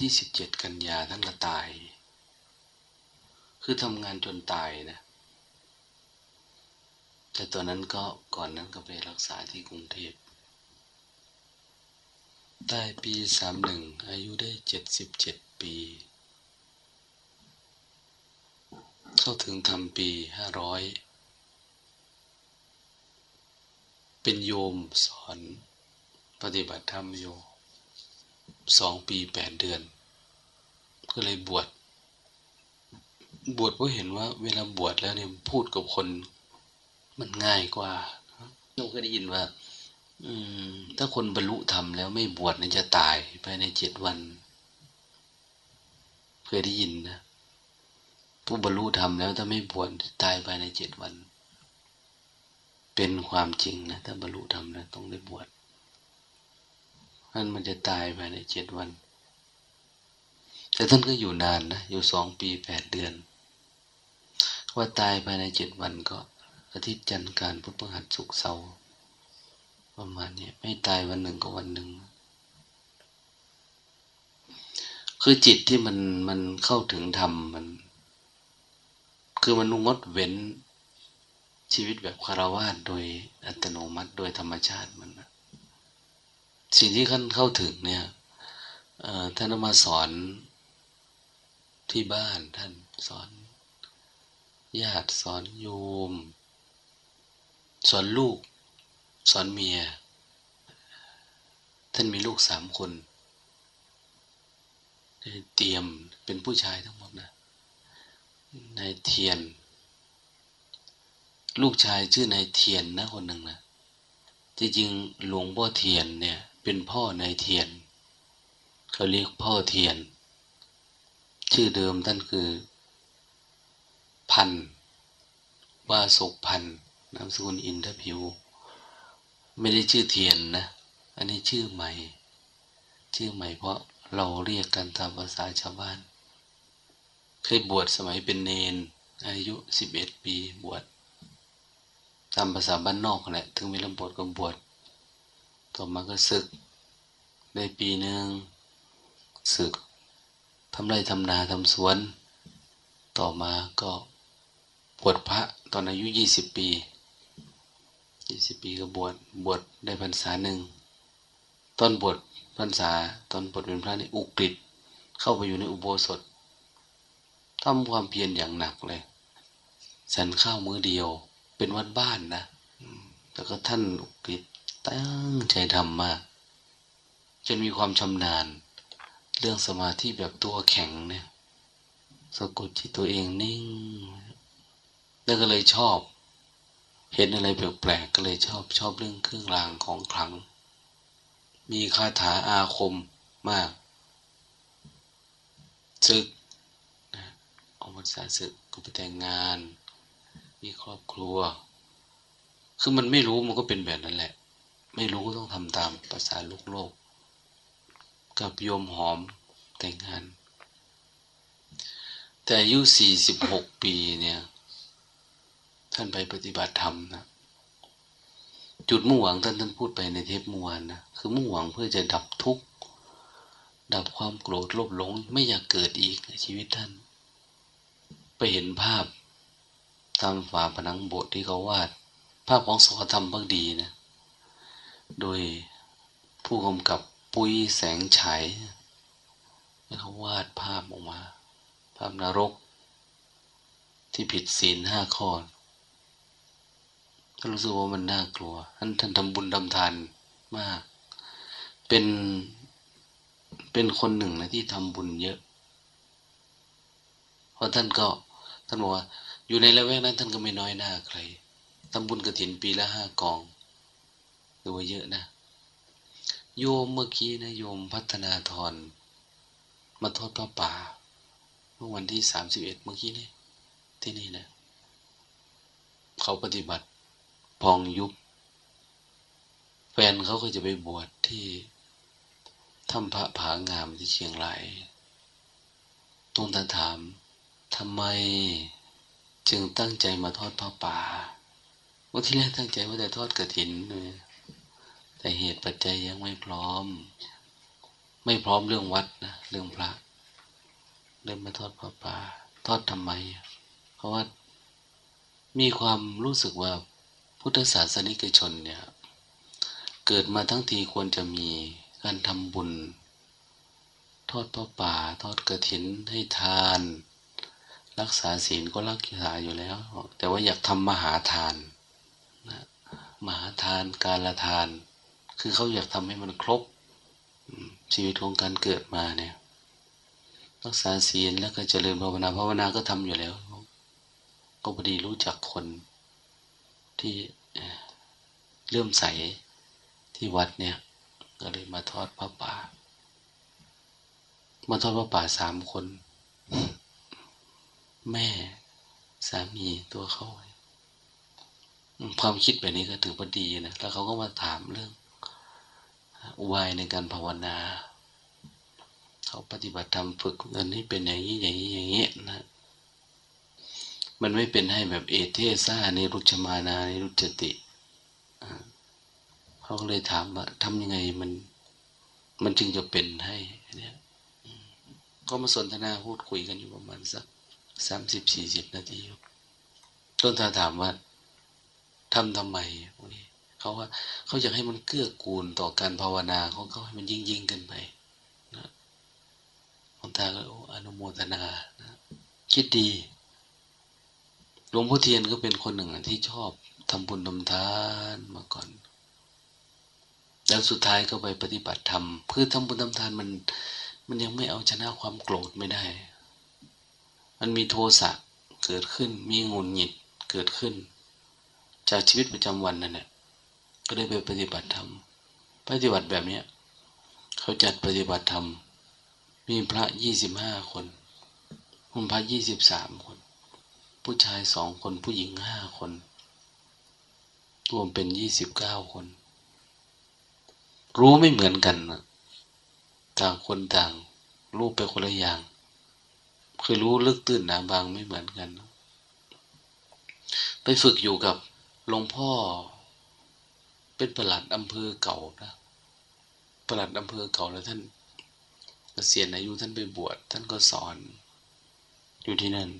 ที่สิบเจ็ดกันยาท่านก็ตาย คือทำงานจนตายนะ แต่ตอนนั้นก็ก่อนนั้นก็ไปรักษาที่กรุงเทพตายปีสามหนึ่งอายุได้เจ็ดสิบเจ็ดปี เข้าถึงทำปีห้าร้อยเป็นโยมสอนปฏิบัติธรรมโยสองปีแปดเดือน ก็เลยบวช บวชเพราะเห็นว่า เวลาบวชแล้วเนี่ยพูดกับคน มันง่ายกว่าเราก็ได้ยินว่า อืม ถ้าคนบรรลุธรรมแล้วไม่บวชนี่จะตายภายในเจ็ดวัน เคยได้ยินนะ ผู้บรรลุธรรมแล้วถ้าไม่บวชตายภายในเจ็ดวัน เป็นความจริงนะถ้าบรรลุธรรมแล้วต้องได้บวชนั่นมันจะตายภายในเจ็ดวัน แต่ท่านก็อยู่นานนะอยู่สองปีแปดเดือน ว่าตายภายในเจ็ดวันก็อาทิตย์จันทร์การพุทธหัสสุกเสาร์ประมาณนี้ไม่ตายวันหนึ่งก็วันหนึ่ง คือจิตที่มันมันเข้าถึงธรรมมัน คือมันงดเว้นชีวิตแบบคารวะโดยอัตโนมัติโดยธรรมชาติมันนะสิ่งที่ท่านเข้าถึงเนี่ยท่านมาสอนที่บ้านท่านสอน ญาติสอนโยม สอนลูก สอนเมีย ท่านมีลูกสามคน เตรียมเป็นผู้ชายทั้งหมดนะ นายเทียน ลูกชายชื่อนายเทียนนะคนหนึ่งนะจริงๆหลวงพ่อเทียนเนี่ย เป็นพ่อนายเทียนเขาเรียกพ่อเทียน ชื่อเดิมท่านคือ พันว่าสุพันนามสกุลอินทผิว ไม่ได้ชื่อเทียนนะ อันนี้ชื่อใหม่ ชื่อใหม่เพราะเราเรียกกันตามภาษาชาวบ้าน เคยบวชสมัยเป็นเนน อายุสิบเอ็ดปีบวชตามภาษาบ้านนอกแหละ ถึงมีลำบวชก็บวชต่อมาก็ศึก ได้ปีหนึ่งศึกทำไรทำนาทำสวน ต่อมาก็บวชพระตอนอายุยี่สิบปียี่สิบปีก็บวชบวชได้พรรษาหนึ่งตอนบวชพรรษาตอนบวชเป็นพระนี่อุกฤษเข้าไปอยู่ในอุโบสถ ทำความเพียรอย่างหนักเลยฉันข้าวมื้อเดียว เป็นวัดบ้านนะแล้วก็ท่านอุกฤษตั้งใจทำมาก จนมีความชำนาญ เรื่องสมาธิแบบตัวแข็งเนี่ยสะกดจิตตัวเองนิ่ง แล้วก็เลยชอบ เห็นอะไรแปลกๆก็เลยชอบชอบเรื่องเครื่องรางของขลัง มีคาถาอาคมมากศึก ออกพรรษาศึกก็ไปแต่งงาน มีครอบครัว คือมันไม่รู้มันก็เป็นแบบนั้นแหละ ไม่รู้ก็ต้องทำตามภาษาโลกโลก กับโยมหอมแต่งงาน แต่อายุสี่สิบหกปีเนี่ย ท่านไปปฏิบัติธรรมนะ จุดมุ่งหวังท่านท่านพูดไปในเทปมวานนะ คือมุ่งหวังเพื่อจะดับทุกข์ ดับความโกรธโลภหลง ไม่อยากเกิดอีกในชีวิตท่าน ไปเห็นภาพตามฝาผนังโบสถ์ที่เขาวาด ภาพของสขธรรมพักดีนะ โดยผู้กำกับปุ้ยแสงฉายแล้วเขาวาดภาพออกมา ภาพนรก ที่ผิดศีลห้าข้อท่านรู้สึกว่ามันน่ากลัวท่านท่านทำบุญทำทานมาก เป็นเป็นคนหนึ่งนะที่ทำบุญเยอะ ราะท่านก็ท่านบอกว่า อยู่ในละแวกนั้นท่านก็ไม่น้อยหน้าใครทำบุญกระถินปีละห้ากองถือว่าเยอะนะ โยมเมื่อกี้นะโยมพัฒนาธรมาทอดพระป่าเมื่อวันที่สามสิบเอ็ดเมื่อกี้นี่ที่นี่นะ เขาปฏิบัติพองยุบแฟนเขาก็จะไปบวชที่ถ้ำพระผางามที่เชียงรายตรงท่านถาม ทำไมจึงตั้งใจมาทอดพระป่าว่าที่แรกตั้งใจว่าจะทอดกระถินเลยแต่เหตุปัจจัยยังไม่พร้อม ไม่พร้อมเรื่องวัดนะเรื่องพระเริ่มมาทอดพระป่าทอดทำไม เพราะว่ามีความรู้สึกว่าพุทธศาสนิกชนเนี่ย เกิดมาทั้งทีควรจะมีการทำบุญ ทอดพระป่า ทอดกระถินให้ทาน รักษาศีลก็รักษาอยู่แล้ว แต่ว่าอยากทำมหาทานนะมหาทานการละทาน คือเขาอยากทำให้มันครบชีวิตของการเกิดมาเนี่ย รักษาศีลแล้วก็เจริญภาวนาภาวนาก็ทำอยู่แล้ว ก็พอดีรู้จักคนที่เริ่มใสที่วัดเนี่ย ก็เลยมาทอดพระป่า มาทอดพระป่าสามคน แม่สามีตัวเขาความคิดแบบนี้ก็ถือว่าดีนะแล้วเขาก็มาถามเรื่องอุบายในการภาวนา เขาปฏิบัติธรรมฝึกอันนี้เป็นอย่างนี้อย่างนี้อย่างนี้นะมันไม่เป็นให้แบบเอเทซ่าในรุชมานาในรุจติเขาก็เลยถามว่าทำยังไงมัน มันจึงจะเป็นให้เนี่ยก็มาสนทนาพูดคุยกันอยู่ประมาณสัก สามสิบสี่สิบนาทีต้นทาถามว่าทำทำไมพวกนี้เขาว่าเขาอยากให้มันเกื้อกูลต่อการภาวนาของเขาให้มันยิ่งยิ่งกันไปนะคนตาก็อนุโมทนานะคิดดีหลวงพ่อเทียนก็เป็นคนหนึ่งที่ชอบทำบุญทำทานมาก่อน แล้วสุดท้ายก็ไปปฏิบัติธรรมเพื่อทำบุญทำทานมัน มันยังไม่เอาชนะความโกรธไม่ได้ มันมีโทสะเกิดขึ้น มีงุนหงิดเกิดขึ้น จากชีวิตประจำวันนั่นแหละก็ได้ไปปฏิบัติธรรม ปฏิบัติแบบเนี้ยเขาจัดปฏิบัติธรรม มีพระยี่สิบห้าคนคุณพระยี่สิบสามคน ผู้ชายสองคน ผู้หญิงห้าคน รวมเป็นยี่สิบเก้าคน รู้ไม่เหมือนกันนะต่างคนต่าง รู้ไปคนละอย่าง คือรู้ลึกตื้นหนาบางไม่เหมือนกัน ไปฝึกอยู่กับหลวงพ่อ เป็นประหลัดอำเภอเก่านะประหลัดอำเภอเก่าแล้วท่านเกษียณอายุท่านไปบวชท่านก็สอน อยู่ที่นั่น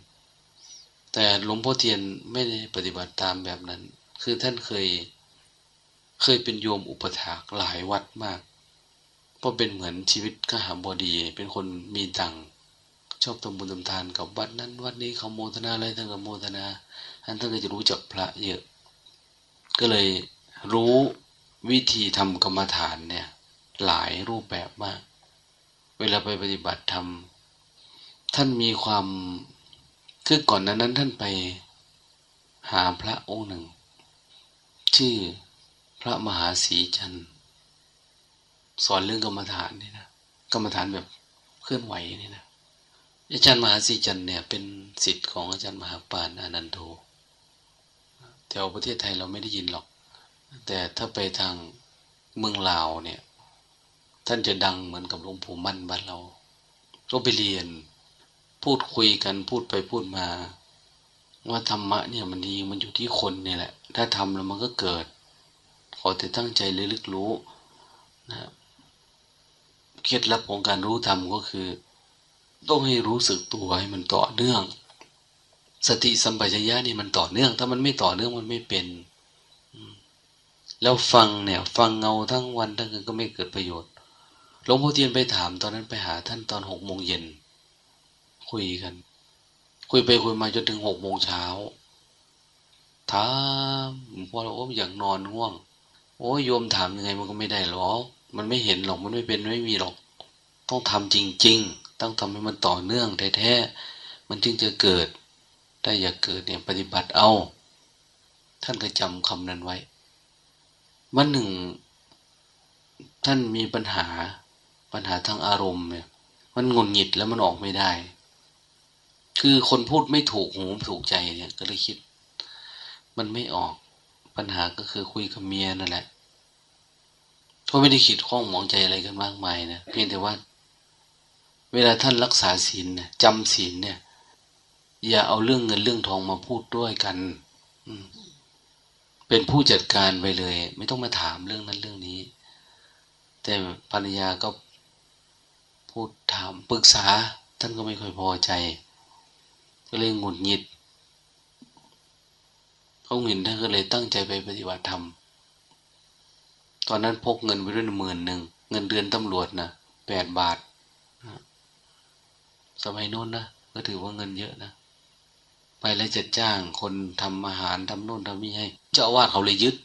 แต่หลวงพ่อเทียนไม่ได้ปฏิบัติตามแบบนั้น คือท่านเคยเคยเป็นโยมอุปถากหลายวัดมาก เพราะเป็นเหมือนชีวิตขหาบดี เป็นคนมีตัง ชอบทำบุญทำทานกับวัดนั้น วัดนี้เขาโมทนาอะไรท่านก็โมทนาท่านท่านก็จะรู้จักพระเยอะ ก็เลยรู้วิธีทำกรรมฐานเนี่ย หลายรูปแบบมาก เวลาไปปฏิบัติธรรมท่านมีความคือก่อนนั้นนั้นท่านไปหาพระองค์หนึ่ง ชื่อพระมหาศรีจันสอนเรื่องกรรมฐานนี่นะกรรมฐานแบบเคลื่อนไหวนี่นะ อาจารย์มหาศรีจันเนี่ยเป็นสิทธิ์ของอาจารย์มหาปานอนันโทแถวประเทศไทยเราไม่ได้ยินหรอก แต่ถ้าไปทางเมืองลาวเนี่ย ท่านจะดังเหมือนกับหลวงปู่มั่นบ้านเราก็ไปเรียน พูดคุยกันพูดไปพูดมา ว่าธรรมะเนี่ยมันดีมันอยู่ที่คนเนี่ยแหละ ถ้าทำแล้วมันก็เกิด ขอแต่ตั้งใจเลยลึกรู้นะเคล็ดลับของการรู้ธรรมก็คือ ต้องให้รู้สึกตัวให้มันต่อเนื่อง สติสัมปชัญญะนี่มันต่อเนื่อง ถ้ามันไม่ต่อเนื่องมันไม่เป็น แล้วฟังเนี่ย ฟังเงาทั้งวันทั้งคืนก็ไม่เกิดประโยชน์หลวงพ่อเทียนไปถามตอนนั้นไปหาท่านตอนหกโมงเย็นคุยกัน คุยไปคุยมาจนถึงหกโมงเช้าถามหลวงพ่อเราโอ้อย่างนอนง่วง โอ้โยมถามยังไงมันก็ไม่ได้หรอกมันไม่เห็นหรอกมันไม่เป็นไม่มีหรอก ต้องทำจริง ๆ ต้องทำให้มันต่อเนื่องแท้ๆมันจึงจะเกิดถ้าอยากเกิดเนี่ยปฏิบัติเอา ท่านก็จำคำนั้นไว้ วันหนึ่ง ท่านมีปัญหาปัญหาทางอารมณ์เนี่ยมันงุนหงิดแล้วมันออกไม่ได้ คือคนพูดไม่ถูกหูถูกใจเนี่ย ก็เลยคิด มันไม่ออกปัญหาก็คือคุยกับเมียนั่นแหละก็ไม่ได้คิดข้องมองใจอะไรกันมากมายนะเพียงแต่ว่า เวลาท่านรักษาศีลเนี่ยจำศีลเนี่ย อย่าเอาเรื่องเงินเรื่องทองมาพูดด้วยกันเป็นผู้จัดการไปเลย ไม่ต้องมาถามเรื่องนั้นเรื่องนี้ แต่ภรรยาก็พูดถามปรึกษา ท่านก็ไม่ค่อยพอใจ ก็เลยหงุดหงิดเขาหงินท่านก็เลยตั้งใจไปปฏิบัติธรรม ตอนนั้นพกเงินไปด้วยหมื่นหนึ่งเงินเดือนตำรวจนะแปดบาท สมัยโน้นนะก็ถือว่าเงินเยอะนะ ไปแล้วจะจ้างคนทำอาหารทำโน่นทำนี่ให้ เจ้าอาวาสเขาเลยยึด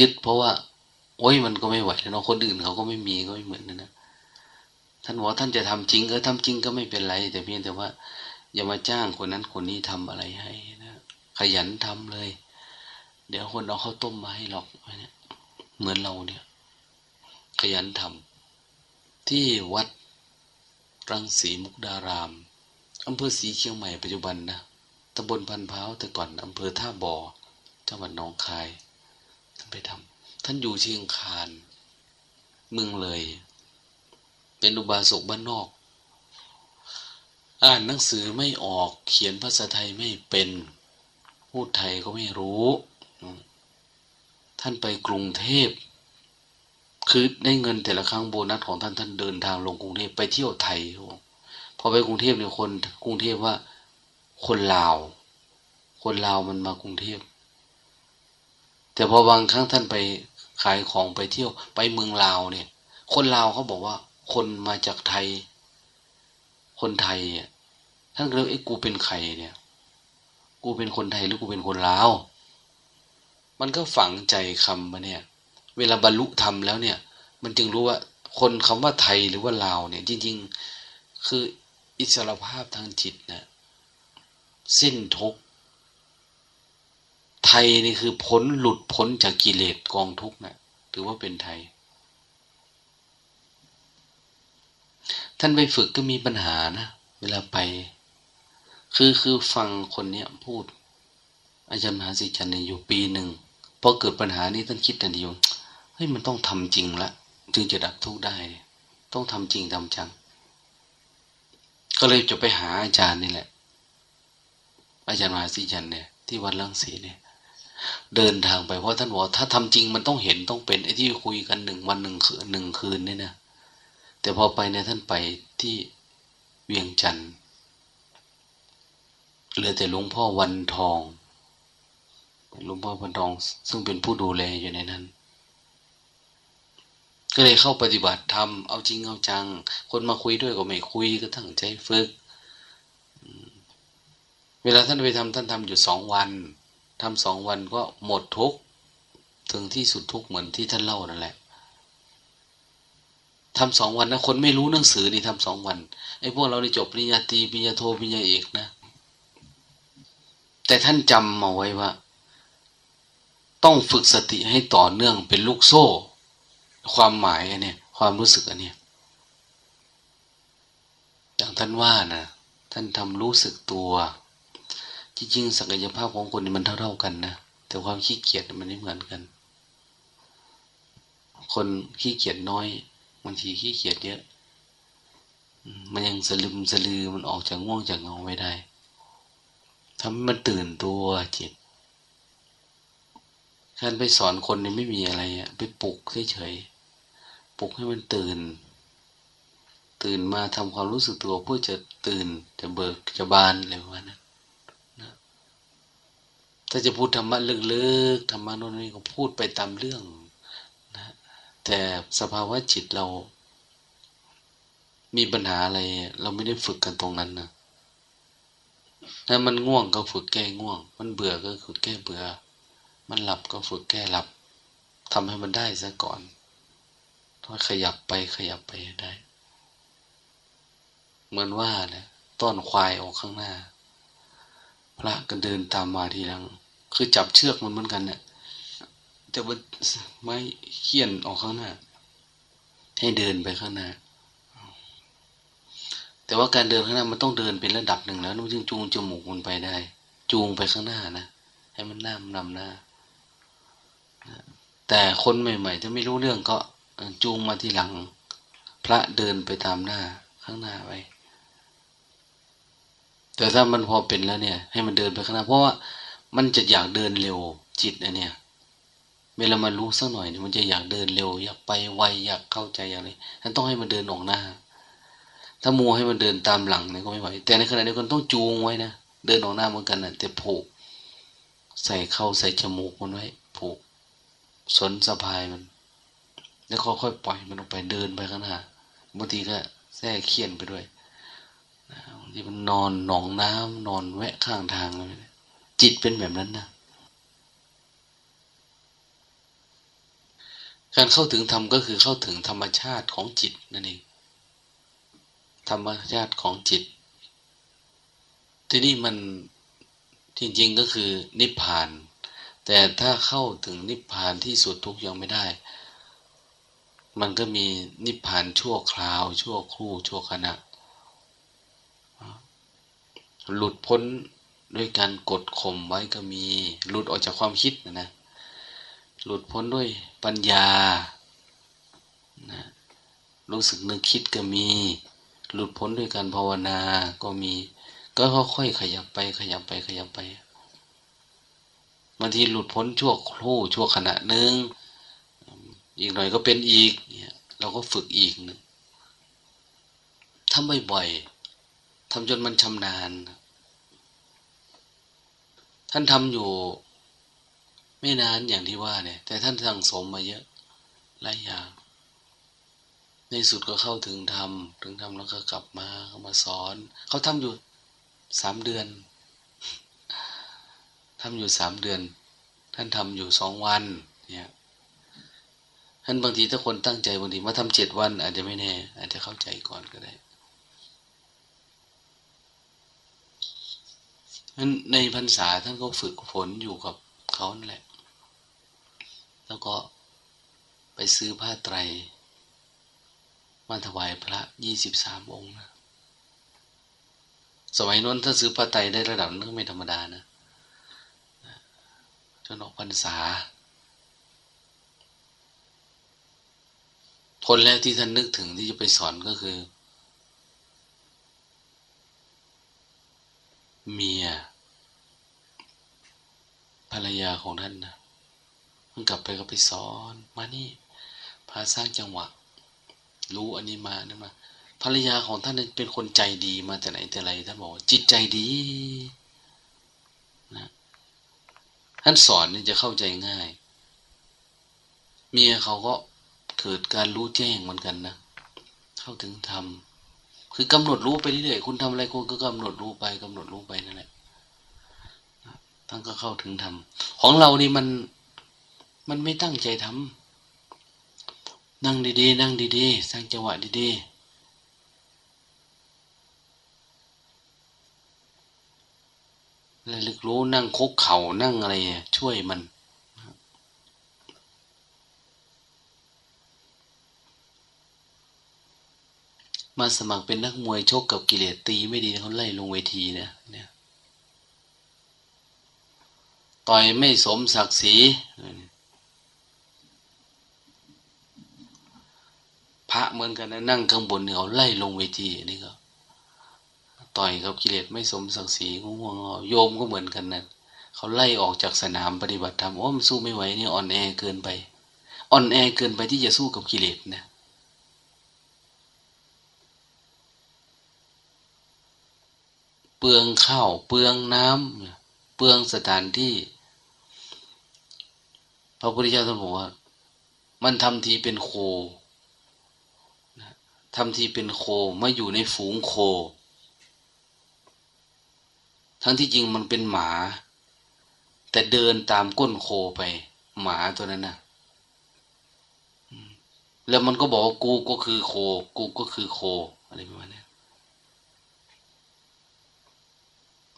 ยึดเพราะว่า โอ้ยมันก็ไม่ไหวแล้วเนาะคนอื่นเขาก็ไม่มีก็ไม่เหมือนนั่นนะท่านบอกท่านจะทำจริงก็ทำจริงก็ไม่เป็นไร แต่เพียงแต่ว่า อย่ามาจ้างคนนั้นคนนี้ทำอะไรให้นะขยันทำเลย เดี๋ยวคนเอาข้าวต้มมาให้หรอกเนี่ยเหมือนเราเนี่ย ขยันทำที่วัด รังสีมุกดาราม อำเภอสีเชียงใหม่ปัจจุบันนะตำบลพันพร้าแต่ก่อนอำเภอท่าบ่อจังหวัดหนองคาย ท่านไปทำท่านอยู่เชียงคานเมืองเลย เป็นอุบาสกบ้านนอก อ่านหนังสือไม่ออกเขียนภาษาไทยไม่เป็น พูดไทยก็ไม่รู้ ท่านไปกรุงเทพ คือได้เงินแต่ละครั้งโบนัสของท่านท่านเดินทางลงกรุงเทพไปเที่ยวไทยพอไปกรุงเทพเนี่ยคนกรุงเทพว่า คนลาว คนลาวมันมากรุงเทพแต่พอบางครั้งท่านไปขายของไปเที่ยวไปเมืองลาวเนี่ย คนลาวเขาบอกว่า คนมาจากไทย คนไทยอะท่านก็เลยไอ้กูเป็นใครเนี่ย กูเป็นคนไทยหรือกูเป็นคนลาว มันก็ฝังใจคำมาเนี่ย เวลาบรรลุธรรมแล้วเนี่ย มันจึงรู้ว่าคนคำว่าไทยหรือว่าลาวเนี่ย จริง ๆ คืออิสรภาพทางจิตนะสิ้นทุกไทยนี่คือพ้นหลุดพ้นจากกิเลสกองทุกนะถือว่าเป็นไทย ท่านไปฝึกก็มีปัญหานะเวลาไป คือคือฟังคนเนี้ยพูด อาจารย์มหาสิจันเนี่ยอยู่ปีหนึ่งพอเกิดปัญหานี้ท่านคิดแต่เดียว เฮ้ยมันต้องทำจริงละถึงจะดับทุกข์ได้ ต้องทำจริงทำจัง ก็เลยจะไปหาอาจารย์นี่แหละ อาจารย์มหาสิจันเนี่ย ที่วัดลังสีเนี่ย เดินทางไปเพราะท่านบอกถ้าทำจริงมันต้องเห็นต้องเป็นไอ้ที่คุยกันหนึ่งวันหนึ่งคืนหนึ่งคืนเนี่ยนะแต่พอไปเนี่ยท่านไปที่เวียงจันทร์เหลือแต่หลวงพ่อวันทองหลวงพ่อวันทอง ซึ่งเป็นผู้ดูแลอยู่ในนั้น ก็เลยเข้าปฏิบัติทำเอาจริงเอาจัง คนมาคุยด้วยก็ไม่คุยก็ตั้งใจฝึก เวลาท่านไปทำท่านทำอยู่สองวันทำสองวันก็หมดทุกถึงที่สุดทุกเหมือนที่ท่านเล่านั่นแหละทำสองวันนะคนไม่รู้หนังสือนี่ทำสองวันไอ้พวกเราได้จบปริญญาตรีปริญญาโทปริญญาเอกนะ แต่ท่านจำมาไว้ว่า ต้องฝึกสติให้ต่อเนื่องเป็นลูกโซ่ ความหมายอันนี้ความรู้สึกอันนี้อย่างท่านว่านะท่านทำรู้สึกตัว จริงๆศักยภาพของคนนี่มันเท่าๆกันนะแต่ความขี้เกียจมันไม่เหมือนกัน คนขี้เกียจน้อยบางทีขี้เกียจเยอะมันยังสลึมสลือมันออกจากง่วงจากเงาไม่ได้ทำให้มันตื่นตัวจิตการไปสอนคนนี่ไม่มีอะไรอะไปปลุกเฉยๆ ปลุกให้มันตื่น ตื่นมาทำความรู้สึกตัวเพื่อจะตื่น จะเบิกจะบานอะไรประมาณนั้นนะถ้าจะพูดธรรมะลึกๆธรรมะโน่นนี่ก็พูดไปตามเรื่องนะแต่สภาวะจิตเรา มีปัญหาอะไร เราไม่ได้ฝึกกันตรงนั้นนะถ้ามันง่วงก็ฝึกแก้ง่วง มันเบื่อก็ฝึกแก้เบื่อ มันหลับก็ฝึกแก้หลับทำให้มันได้ซะก่อน ขยับไปขยับไปได้ เหมือนว่านะต้อนควายออกข้างหน้า พระก็เดินตามมาทีหลัง คือจับเชือกมันเหมือนกันเนี่ยแต่ว่าไม่เขี่ยนออกข้างหน้า ให้เดินไปข้างหน้า แต่ว่าการเดินข้างหน้ามันต้องเดินเป็นระดับหนึ่งแล้วมันจึงจูงจมูกมันไปได้ จูงไปข้างหน้านะให้มันหน้านำหน้า แต่คนใหม่ ๆ ถ้าไม่รู้เรื่องก็ จูงมาที่หลัง พระเดินไปตามหน้าข้างหน้าไว้แต่ถ้ามันพอเป็นแล้วเนี่ย ให้มันเดินไปข้างหน้า เพราะว่ามันจะอยากเดินเร็วจิตอันเนี้ยเวลามันรู้สักหน่อยมันจะอยากเดินเร็ว อยากไปไวอยากเข้าใจอย่างไรนั้นต้องให้มันเดินออกหน้า ถ้ามัวให้มันเดินตามหลังเนี่ยก็ไม่ไหว แต่ในขณะเดียวกันต้องจูงไว้นะเดินออกหน้าเหมือนกันนะแต่ผูก ใส่เข้าใส่จมูกมันไว้ผูกสนสะพายมัน แล้วค่อยๆปล่อยมันออกไปเดินไปข้างหน้าบางทีก็แท้เคียนไปด้วยบางทีมันนอนหนองน้ำนอนแวะข้างทางเลยจิตเป็นแบบนั้นนะการเข้าถึงธรรมก็คือเข้าถึงธรรมชาติของจิตนั่นเองธรรมชาติของจิต ที่นี่มันจริงๆก็คือนิพพาน แต่ถ้าเข้าถึงนิพพานที่สุดทุกยังไม่ได้ มันก็มีนิพพานชั่วคราวชั่วครู่ชั่วขณะ หลุดพ้นด้วยการกดข่มไว้ก็มีหลุดออกจากความคิดนะนะหลุดพ้นด้วยปัญญานะรู้สึกนึกคิดก็มี หลุดพ้นด้วยการภาวนาก็มี ก็ค่อยๆขยับไปขยับไปขยับไปบางทีหลุดพ้นชั่วครู่ชั่วขณะหนึ่ง อีกหน่อยก็เป็นอีกเนี่ยเราก็ฝึกอีกนึงทำบ่อยๆทำจนมันชำนาญ ท่านทำอยู่ไม่นานอย่างที่ว่าเนี่ย แต่ท่านสั่งสมมาเยอะหลายอย่าง ในสุดก็เข้าถึงธรรมถึงธรรมแล้วก็กลับมาเขามาสอน เขาทำอยู่สามเดือนทำอยู่สามเดือน ท่านทำอยู่สองวัน เนี่ย ท่านบางทีถ้าคนตั้งใจบางทีมาทำเจ็ดวัน อาจจะไม่แน่ อาจจะเข้าใจก่อนก็ได้นในพรรษาท่านก็ฝึกฝนอยู่กับเขานั่นแหละ แล้วก็ไปซื้อผ้าไตร มาถวายพระยี่สิบสามองค์นะ สมัยนั้นถ้าซื้อผ้าไตรได้ระดับนึงไม่ธรรมดานะจนออกพรรษา คนแรกที่ท่านนึกถึงที่จะไปสอนก็คือ เมีย ภรรยาของท่านนะมันกลับไปก็ไปสอน มานี่พาสร้างจังหวะ รู้อันนี้มานี่มาภรรยาของท่านเป็นคนใจดีมาแต่ไหนแต่ไรท่านบอกจิตใจดีนะท่านสอนนี่จะเข้าใจง่าย เมียเขาก็ เกิดการรู้แจ้งเหมือนกันนะ เข้าถึงธรรม คือกำหนดรู้ไปเรื่อยๆ คุณทำอะไรคุณก็กำหนดรู้ไปกำหนดรู้ไปนั่นแหละท่านก็เข้าถึงธรรม ของเรานี่มัน มันไม่ตั้งใจทำนั่งดีๆ นั่งดีๆ สร้างจังหวะดีๆระลึกรู้นั่งคุกเข่านั่งอะไรช่วยมัน มาสมัครเป็นนักมวยชกกับกิเลสตีไม่ดีเขาไล่ลงเวทีนะเนี่ยต่อยไม่สมศักดิ์ศรีพระเหมือนกันนะนั่งข้างบนเนี่ยเขาไล่ลงเวทีนี่ก็ต่อยกับกิเลสไม่สมศักดิ์ศรีงงโยมก็เหมือนกันนะเขาไล่ออกจากสนามปฏิบัติธรรมโอ้มันสู้ไม่ไหวนี่อ่อนแอเกินไปอ่อนแอเกินไปที่จะสู้กับกิเลสนะ เปลืองข้าวเปลืองน้ำเปลืองสถานที่ พระพุทธเจ้าท่านบอกว่า มันทำทีเป็นโคทำทีเป็นโคมาอยู่ในฝูงโค ทั้งที่จริงมันเป็นหมา แต่เดินตามก้นโคไป หมาตัวนั้นนะแล้วมันก็บอกว่ากูก็คือโค กูก็คือโค อะไรประมาณนี้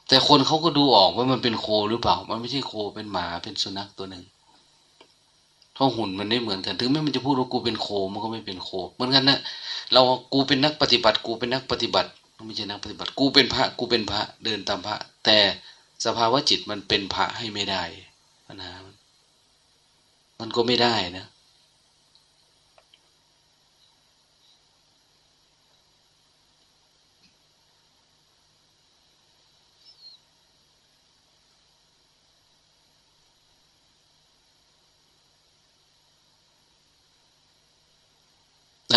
แต่คนเขาก็ดูออกว่ามันเป็นโคหรือเปล่า มันไม่ใช่โคเป็นหมาเป็นสุนัขตัวหนึ่งเพราะหุ่นมันไม่เหมือนกัน ถึงแม้มันจะพูดว่ากูเป็นโคมันก็ไม่เป็นโคเหมือนกันนะเรากูเป็นนักปฏิบัติ กูเป็นนักปฏิบัติไม่ใช่นักปฏิบัติ กูเป็นพระ กูเป็นพระเดินตามพระ แต่สภาวะจิตมันเป็นพระให้ไม่ได้ปัญหามันก็ไม่ได้นะ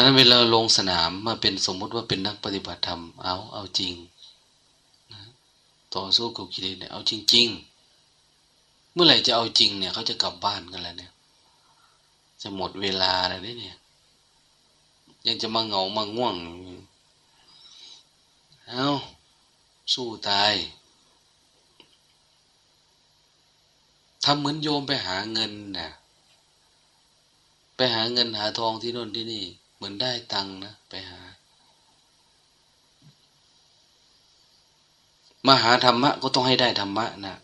นั้นเวลาลงสนามมาเป็นสมมุติว่าเป็นนักปฏิบัติธรรมเอาเอาจริงนะต่อสู้กับกิเลสเนี่ยเอาจริง ๆ เมื่อไหร่จะเอาจริงเนี่ยเขาจะกลับบ้านกันแล้วเนี่ย จะหมดเวลาแล้วเนี่ย ยังจะมาเหงามาง่วงเอาสู้ตายทำเหมือนโยมไปหาเงินนะ่ะไปหาเงินหาทองที่โน่นที่นี่ เหมือนได้ตังนะ ไปหา มาหาธรรมะก็ต้องให้ได้ธรรมะนะ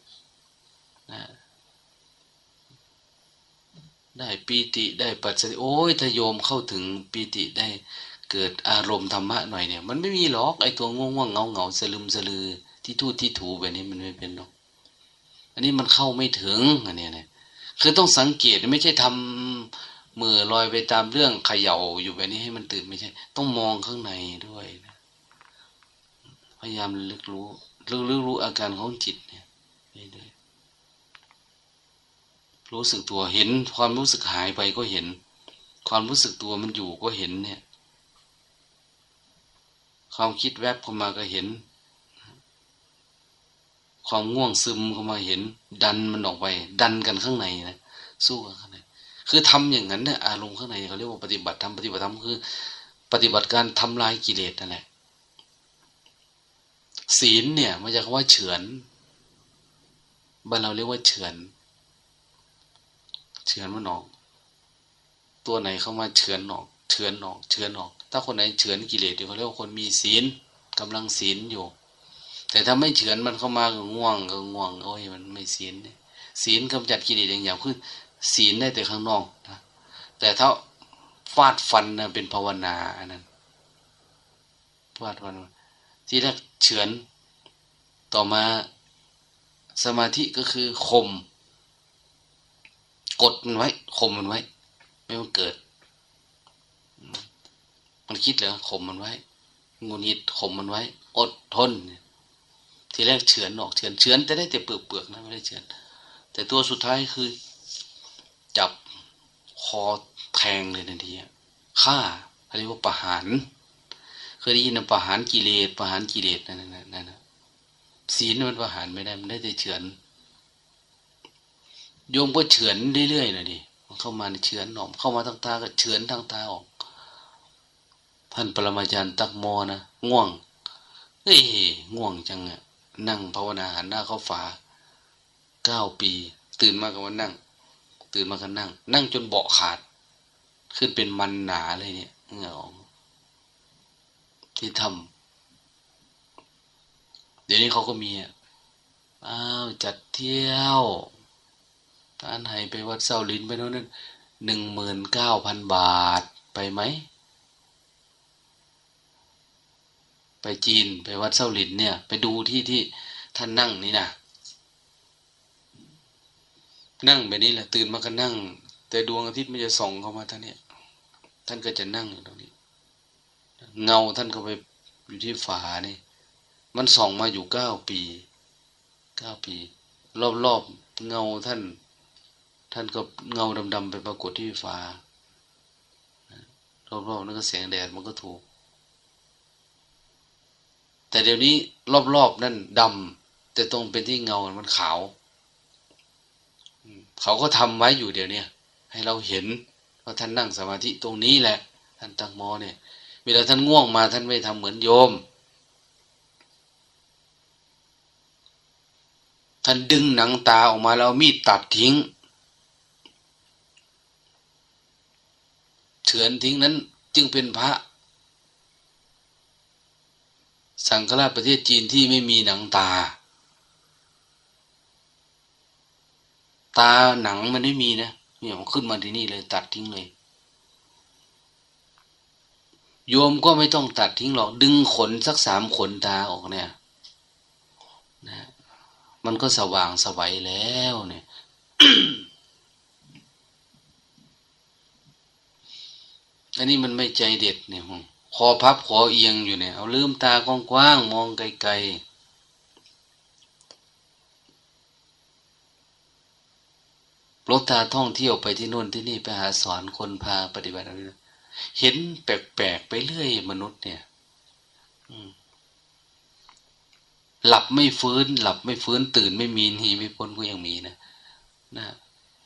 นะได้ปีติได้ปัจจัยโอ้ยถ้าโยมเข้าถึงปีติได้เกิดอารมณ์ธรรมะหน่อยเนี่ย มันไม่มีหรอกไอ้ตัวง่วงง่วงเงาเงาสลึมสลือ ที่ทูดที่ถูแบบนี้มันไม่เป็นหรอก อันนี้มันเข้าไม่ถึงอันนี้เนี่ยคือต้องสังเกตไม่ใช่ทำ มือลอยไปตามเรื่องเขย่าอยู่แบบนี้ให้มันตื่นไม่ใช่ ต้องมองข้างในด้วยนะพยายามลึกรู้ลึกรู้รู้อาการของจิตเนี่ยด้ยรู้สึกตัวเห็น ความรู้สึกหายไปก็เห็น ความรู้สึกตัวมันอยู่ก็เห็นเนี่ย ความคิดแวบเข้ามาก็เห็น ความง่วงซึมเข้ามาเห็น ดันมันออกไป ดันกันข้างในนะสู้กัน คือทำอย่างนั้นเนี่ยอารมณ์ข้างในเขาเรียกว่าปฏิบัติธรรมปฏิบัติธรรมคือ ปฏิบัติการทำลายกิเลสนั่นแหละศีลเนี่ยมาจากคำว่าเฉือนบ้านเราเรียกว่าเฉือน เฉือนมันออก ตัวไหนเข้ามาเฉือนออก เฉือนออกเฉือนออก ถ้าคนไหนเฉือนกิเลสอยู่เขาเรียกว่าคนมีศีลกำลังศีลอยู่ แต่ถ้าไม่เฉือนมันเข้ามาก็ง่วงก็ง่วงโอ้ยมันไม่ศีลศีลกำจัดกิเลสอย่างอย่างคือ ศีลได้แต่ข้างนอกนะแต่ถ้าฟาดฟันนะเป็นภาวนาอันนั้นฟาดฟันที่แรกเฉือนต่อมาสมาธิก็คือข่มกดมันไว้ข่มมันไว้ ไม่มันเกิด มันคิดเหรอข่มมันไว้งูนิดข่มมันไว้ อดทน ทีแรกเฉือนออกเฉือนเฉือนแต่ได้แต่เปลือกเปลือกนะไม่ได้เฉือน แต่ตัวสุดท้ายคือ จับคอแทงเลยทันทีฆ่าเรียกว่าประหาร เคยได้ยินประหารกิเลสประหารกิเลสนั่นนั่นนั่นศีลมันประหารไม่ได้มันได้แต่เฉือนโยมก็เฉือนเรื่อยๆนะดิมันเข้ามาในเฉือนหนอมเข้ามาทางตาก็เฉือนทางตาออก ท่านปรมาจารย์ตักโมนะง่วงเฮ้ยง่วงจังอะนั่งภาวนาหันหน้าเข้าฝาเก้าปี ตื่นมากับว่านั่ง ตื่นมาก็นั่ง นั่งจนเบาะขาด ขึ้นเป็นมันหนาเลยเนี่ยเงาที่ทำเดี๋ยวนี้เขาก็มีอ้าวจัดเที่ยวท่านให้ไปวัดเซาลินไปโน่นนั่นหนึ่งหมื่นเก้าพันบาทไปไหม ไปจีนไปวัดเซาลินเนี่ย ไปดูที่ที่ท่านนั่งนี่นะ นั่งแบบนี้แหละ ตื่นมาก็นั่ง แต่ดวงอาทิตย์มันจะส่องเข้ามาท่านเนี่ย ท่านก็จะนั่งอยู่ตรงนี้ เงาท่านก็ไปอยู่ที่ฝานี่ มันส่องมาอยู่เก้าปีเก้าปี รอบๆเงาท่าน ท่านก็เงาดำๆไปปรากฏที่ฝารอบๆนั่นก็แสงแดดมันก็ถูก แต่เดี๋ยวนี้รอบๆนั่นดำแต่ตรงเป็นที่เงา มันขาว เขาก็ทำไว้อยู่เดี๋ยวนี้ให้เราเห็นว่าท่านนั่งสมาธิตรงนี้แหละ ท่านตั้งมอเนี่ย เวลาท่านง่วงมาท่านไม่ทำเหมือนโยม ท่านดึงหนังตาออกมาแล้วมีดตัดทิ้งเฉือนทิ้งนั้นจึงเป็นพระ สังฆราชประเทศจีนที่ไม่มีหนังตา ตาหนังมันไม่มีนะเนี่ยมันขึ้นมาที่นี่เลยตัดทิ้งเลย โยมก็ไม่ต้องตัดทิ้งหรอก ดึงขนสักสามขนตาออกเนี่ยนะมันก็สว่างสวัยแล้วเนี่ยอันนี้มันไม่ใจเด็ดเนี่ยคอพับคอเอียงอยู่เนี่ย เอาลืมตากว้างๆมองไกลๆ รถตาท่องเที่ยวไปที่นู่นที่นี่ไปหาสอนคนพาปฏิบัติอะไรเห็นแปลกๆไปเรื่อยมนุษย์เนี่ยหลับไม่ฟื้น หลับไม่ฟื้นตื่นไม่มีนีไม่พ้นก็ยังมีนะนะ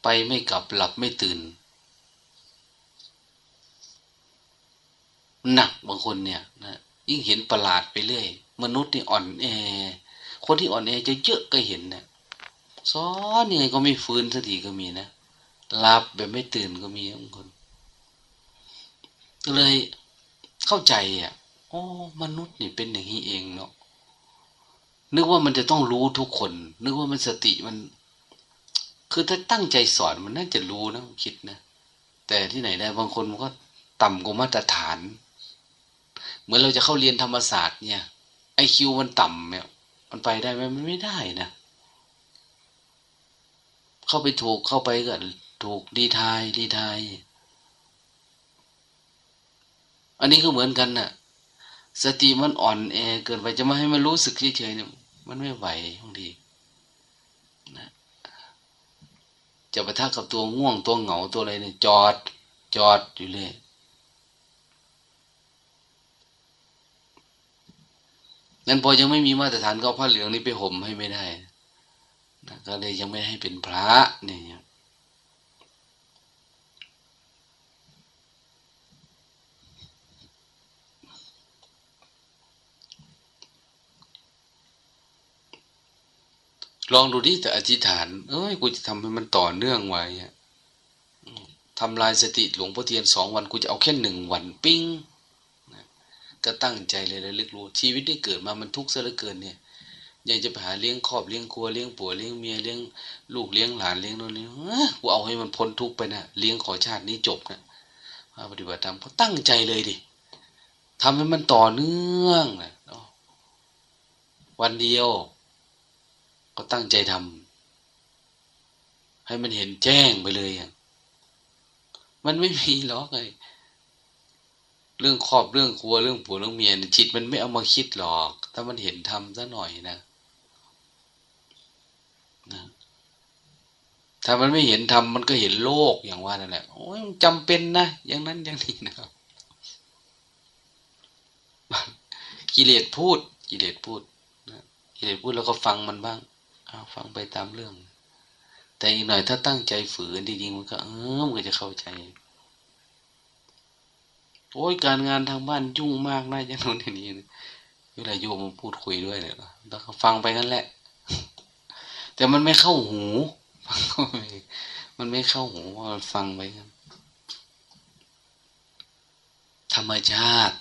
ไปไม่กลับหลับไม่ตื่นหนักบางคนเนี่ยนะยิ่งเห็นประหลาดไปเรื่อย มนุษย์นี่อ่อนแอ คนที่อ่อนแอจะเยอะก็เห็นนะ ซ้อนยังไงก็ไม่ฟื้นสักทีก็มีนะหลับแบบไม่ตื่นก็มีบางคนก็เลยเข้าใจอะโอ้มนุษย์นี่เป็นอย่างนี้เองเนาะนึกว่ามันจะต้องรู้ทุกคน นึกว่ามันสติมัน คือถ้าตั้งใจสอนมันน่าจะรู้นะคิดนะแต่ที่ไหนได้บางคนมันก็ต่ำกว่ามาตรฐาน เหมือนเราจะเข้าเรียนธรรมศาสตร์เนี่ยไอคิวมันต่ำเนี่ยมันไปได้ไหมมันไม่ได้นะ เข้าไปถูกเข้าไปก็ถูกดีทายดีทาย อันนี้ก็เหมือนกันนะ่ะ สติมันอ่อนแอเกินไปจะมาให้มันรู้สึกเฉยๆเนี่ยมันไม่ไหวบางทีนะจะไปทักกับตัวง่วงตัวเหงาตัวอะไรเนี่ยจอด จอดอยู่เลยงั้นพอยังไม่มีมาตรฐานก็ผ้าเหลืองนี้ไปห่มให้ไม่ได้ ก็เลยยังไม่ให้เป็นพระเนี่ยลองดูที่แต่อธิษฐาน เอ้ย กูจะทำให้มันต่อเนื่องไว้ทำลายสถิติหลวงพ่อเทียนสองวัน กูจะเอาแค่หนึ่งวันปิ้งก็ตั้งใจเลยเลยลึกรู้ชีวิตได้เกิดมามันทุกข์ซะเหลือเกินเนี่ย ยังจะไปหาเลี้ยงครอบเลี้ยงครัวเลี้ยงผัวเลี้ยงเมียเลี้ยงลูกเลี้ยงหลานเลี้ยงโน่นนี่กูเอาให้มันพ้นทุกข์ไปนะเลี้ยงขอชาตินี้จบนะมาปฏิบัติธรรมเขาตั้งใจเลยดิทำให้มันต่อเนื่องนะวันเดียว ก็ตั้งใจทำให้มันเห็นแจ้งไปเลยอะมันไม่มีหรอกเลยเรื่องครอบเรื่องครัวเรื่องผัวเรื่องเมียจิตมันไม่เอามาคิดหรอก ถ้ามันเห็นทำซะหน่อยนะ นะถ้ามันไม่เห็นทำมันก็เห็นโลกอย่างว่านั่นแหละโอ้ยจำเป็นนะอย่างนั้นอย่างนี้นะครับ กิเลสพูด กิเลสพูดนะกิเลสพูดแล้วก็ฟังมันบ้างเอาฟังไปตามเรื่อง แต่อีกหน่อยถ้าตั้งใจฝืนจริงๆมันก็ เออมันก็จะเข้าใจ โอ้ยการงานทางบ้านยุ่งมากนะอย่างนู้นอย่างนี้เวลาโยมมาพูดคุยด้วยเนี่ยแล้วก็ฟังไปกันแหละ แต่มันไม่เข้าหู มันไม่เข้าหูฟังไปกันธรรมชาติ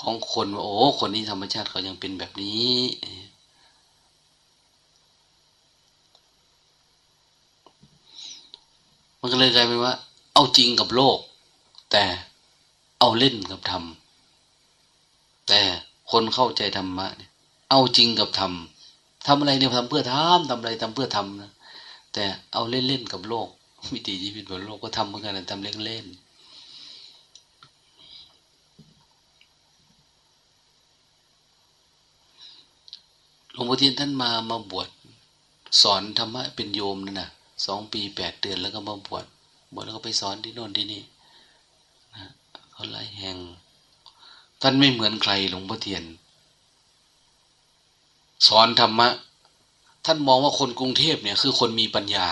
ของคนว่าโอ้คนนี้ธรรมชาติเขายังเป็นแบบนี้มันก็เลยกลายเป็นว่า เอาจริงกับโลก แต่เอาเล่นกับธรรมแต่คนเข้าใจธรรมะเนี่ยเอาจริงกับธรรม ทำอะไรเนี่ยทำเพื่อทำทำอะไรทำเพื่อทำนะแต่เอาเล่นเล่นกับโลกวิถีชีวิตบนโลกก็ทำเหมือนกันทำเล่นเล่นหลวงพ่อเทียนท่านมามาบวชสอนธรรมะเป็นโยมนั่นนะสองปีแปดเดือนแล้วก็มาบวชบวชแล้วก็ไปสอนที่โน่นที่นี่นะเขาหลายแห่งท่านไม่เหมือนใครหลวงพ่อเทียน สอนธรรมะ ท่านมองว่าคนกรุงเทพเนี่ยคือคนมีปัญญา